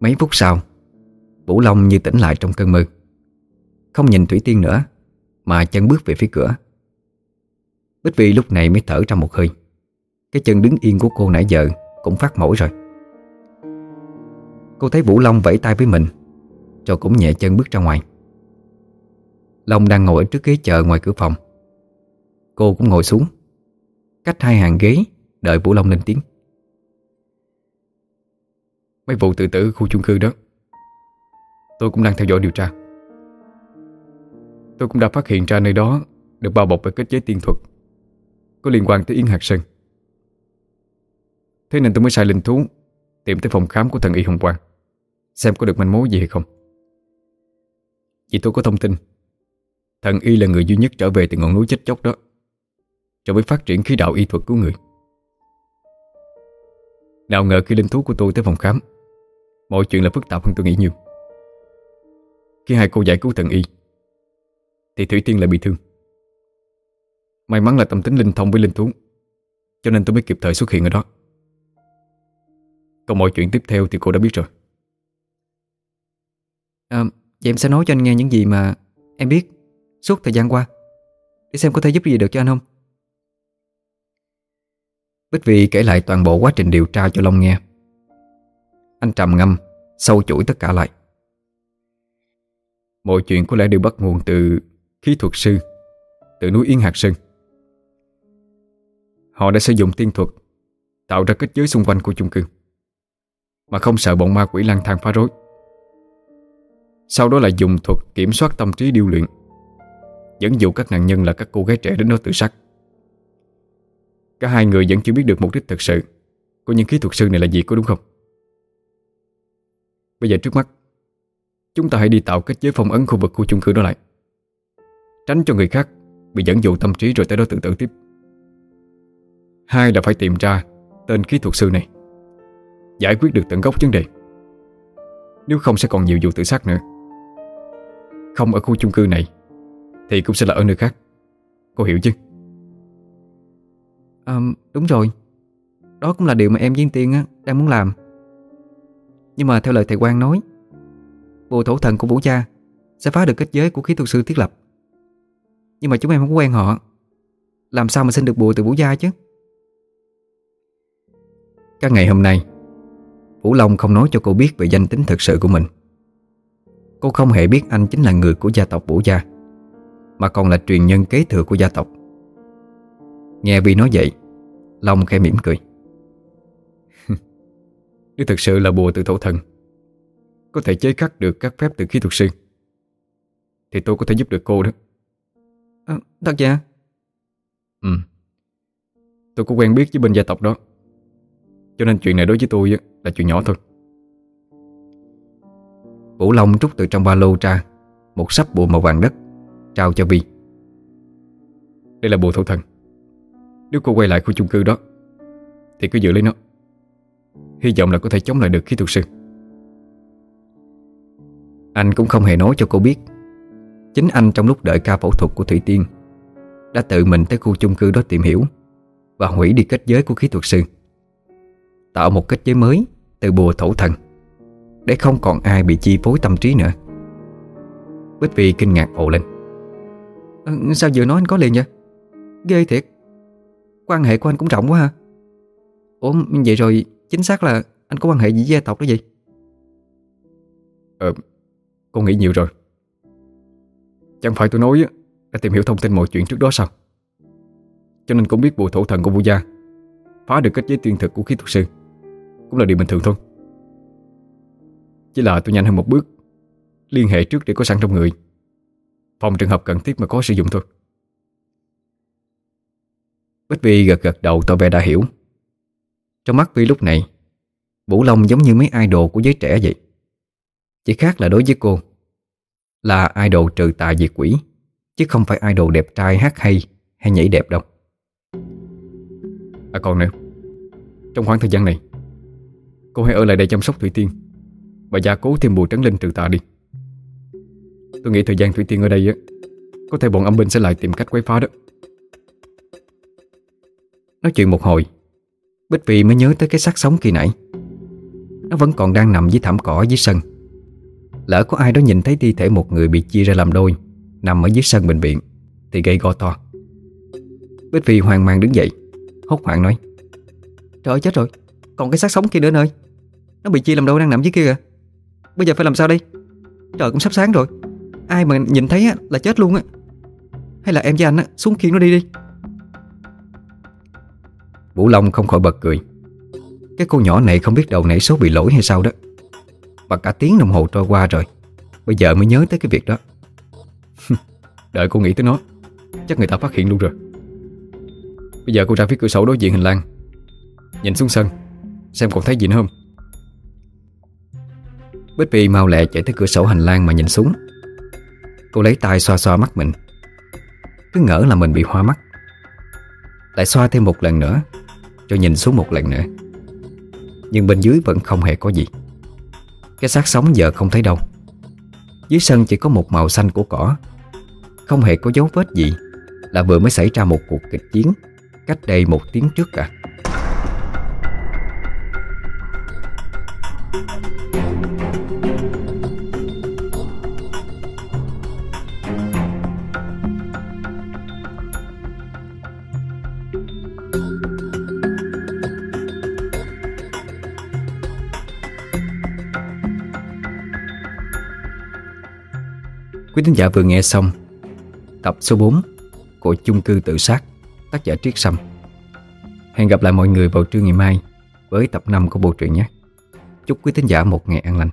Mấy phút sau Vũ Long như tỉnh lại trong cơn mơ. Không nhìn Thủy Tiên nữa mà chân bước về phía cửa. Bích Vi lúc này mới thở ra một hơi. Cái chân đứng yên của cô nãy giờ Cũng phát mỏi rồi. Cô thấy Vũ Long vẫy tay với mình, Rồi cũng nhẹ chân bước ra ngoài. Long đang ngồi ở trước ghế chờ ngoài cửa phòng. Cô cũng ngồi xuống, Cách hai hàng ghế, Đợi Vũ Long lên tiếng. Mấy vụ tự tử khu chung cư đó, Tôi cũng đang theo dõi điều tra. Tôi cũng đã phát hiện ra nơi đó, Được bao bọc bởi kết giới tiên thuật, Có liên quan tới Yến Hạt Sơn. Thế nên tôi mới sai linh thú, Tìm tới phòng khám của thần y hôm qua Xem có được manh mối gì hay không. Vì tôi có thông tin, Thần y là người duy nhất trở về từ ngọn núi chết chóc đó, Cho mới phát triển khí đạo y thuật của người. Nào ngờ khi linh thú của tôi tới phòng khám, Mọi chuyện là phức tạp hơn tôi nghĩ nhiều. Khi hai cô giải cứu thần y thì Thủy Tiên lại bị thương. May mắn là tâm tính linh thông với linh thú Cho nên tôi mới kịp thời xuất hiện ở đó. Còn mọi chuyện tiếp theo thì cô đã biết rồi. À, Vậy em sẽ nói cho anh nghe những gì mà em biết Suốt thời gian qua Để xem có thể giúp gì được cho anh không? Bích Vi kể lại toàn bộ quá trình điều tra cho Long nghe. Anh trầm ngâm Sâu chuỗi tất cả lại. Mọi chuyện có lẽ đều bắt nguồn từ Khí thuật sư Từ núi Yên Hạt Sơn. Họ đã sử dụng tiên thuật Tạo ra kết giới xung quanh của chung cư, Mà không sợ bọn ma quỷ lang thang phá rối. Sau đó là dùng thuật kiểm soát tâm trí điêu luyện, Dẫn dụ các nạn nhân là các cô gái trẻ đến đó tự sát. Cả hai người vẫn chưa biết được mục đích thực sự Của những kỹ thuật sư này là gì, có đúng không? Bây giờ trước mắt, Chúng ta hãy đi tạo kết giới phong ấn khu vực khu chung cư đó lại. Tránh cho người khác Bị dẫn dụ tâm trí rồi tới đó tự tử tiếp. Hai là phải tìm ra Tên kỹ thuật sư này Giải quyết được tận gốc vấn đề. Nếu không sẽ còn nhiều vụ tự sát nữa. Không ở khu chung cư này Thì cũng sẽ là ở nơi khác. Cô hiểu chứ? À, Đúng rồi. Đó cũng là điều mà em với Tiên á, đang muốn làm. Nhưng mà theo lời thầy Quang nói Bùa thổ thần của Vũ Gia Sẽ phá được kết giới của khí thuật sư thiết lập. Nhưng mà chúng em không có quen họ. Làm sao mà xin được bùa từ Vũ Gia chứ? Các ngày hôm nay, Vũ Long không nói cho cô biết về danh tính thật sự của mình. Cô không hề biết anh chính là người của gia tộc Vũ Gia, Mà còn là truyền nhân kế thừa của gia tộc. Nghe Vi nói vậy, Long khẽ mỉm cười. cười (laughs) Nếu thực sự là bùa từ thổ thần, Có thể chế khắc được các phép từ khí thuật sư, Thì tôi có thể giúp được cô đó à, Thật vậy Ừ. Tôi có quen biết với bên gia tộc đó. Cho nên chuyện này đối với tôi là chuyện nhỏ thôi. Vũ Long rút từ trong ba lô ra Một sắp bùa màu vàng đất Trao cho Vi. Đây là bùa thổ thần. Nếu cô quay lại khu chung cư đó Thì cứ giữ lấy nó. Hy vọng là có thể chống lại được khí thuật sư. Anh cũng không hề nói cho cô biết Chính anh trong lúc đợi ca phẫu thuật của Thủy Tiên Đã tự mình tới khu chung cư đó tìm hiểu Và hủy đi kết giới của khí thuật sư. Tạo một kết giới mới Từ bùa thổ thần Để không còn ai bị chi phối tâm trí nữa. Bích Vi kinh ngạc ồ lên. À, Sao vừa nói anh có liền vậy? Ghê thiệt. Quan hệ của anh cũng rộng quá ha. Ủa vậy rồi Chính xác là anh có quan hệ gì với gia tộc đó gì Ờ Cô nghĩ nhiều rồi. Chẳng phải tôi nói Đã tìm hiểu thông tin mọi chuyện trước đó sao? Cho nên cũng biết bộ thổ thần của vua Gia Phá được kết giới tiên thực của khí thuật sư Cũng là điều bình thường thôi. Chỉ là tôi nhanh hơn một bước, Liên hệ trước để có sẵn trong người, Phòng trường hợp cần thiết mà có sử dụng thôi. Bích Vi gật gật đầu tỏ vẻ đã hiểu. Trong mắt Vi lúc này, Vũ Long giống như mấy idol của giới trẻ vậy. Chỉ khác là đối với cô là idol trừ tà diệt quỷ, Chứ không phải idol đẹp trai hát hay Hay nhảy đẹp đâu. À còn nữa, Trong khoảng thời gian này, Cô hãy ở lại đây chăm sóc Thủy Tiên Và gia cố thêm bùa trấn linh trừ tà đi. Tôi nghĩ thời gian Thủy Tiên ở đây á, Có thể bọn âm binh sẽ lại tìm cách quấy phá đó. Nói chuyện một hồi, Bích Vy mới nhớ tới cái xác sống kỳ nãy. Nó vẫn còn đang nằm dưới thảm cỏ dưới sân. Lỡ có ai đó nhìn thấy thi thể một người bị chia ra làm đôi, Nằm ở dưới sân bệnh viện, Thì gây go to. Bích Phi hoang mang đứng dậy, Hốt hoảng nói, Trời ơi, chết rồi, Còn cái xác sống kia nữa nơi. Nó bị chia làm đôi đang nằm dưới kia kìa. Bây giờ phải làm sao đây? Trời cũng sắp sáng rồi, Ai mà nhìn thấy là chết luôn á. Hay là em với anh xuống khiêng nó đi đi. Vũ Long không khỏi bật cười. Cái cô nhỏ này không biết đầu nảy số bị lỗi hay sao đó. Và cả tiếng đồng hồ trôi qua rồi. Bây giờ mới nhớ tới cái việc đó. (laughs) Đợi cô nghĩ tới nó, Chắc người ta phát hiện luôn rồi. Bây giờ cô ra phía cửa sổ đối diện hành lang, Nhìn xuống sân, Xem còn thấy gì nữa không? Bích Vy mau lẹ chạy tới cửa sổ hành lang mà nhìn xuống. Cô lấy tay xoa xoa mắt mình, Cứ ngỡ là mình bị hoa mắt. Lại xoa thêm một lần nữa Cho nhìn xuống một lần nữa. Nhưng bên dưới vẫn không hề có gì. Cái xác sống giờ không thấy đâu. Dưới sân chỉ có một màu xanh của cỏ. Không hề có dấu vết gì. Là vừa mới xảy ra một cuộc kịch chiến Cách đây một tiếng trước cả Quý thính giả vừa nghe xong Tập số 4 của chung cư tự sát, Tác giả Triết Sâm. Hẹn gặp lại mọi người vào trưa ngày mai Với tập 5 của bộ truyện nhé. Chúc quý thính giả một ngày an lành.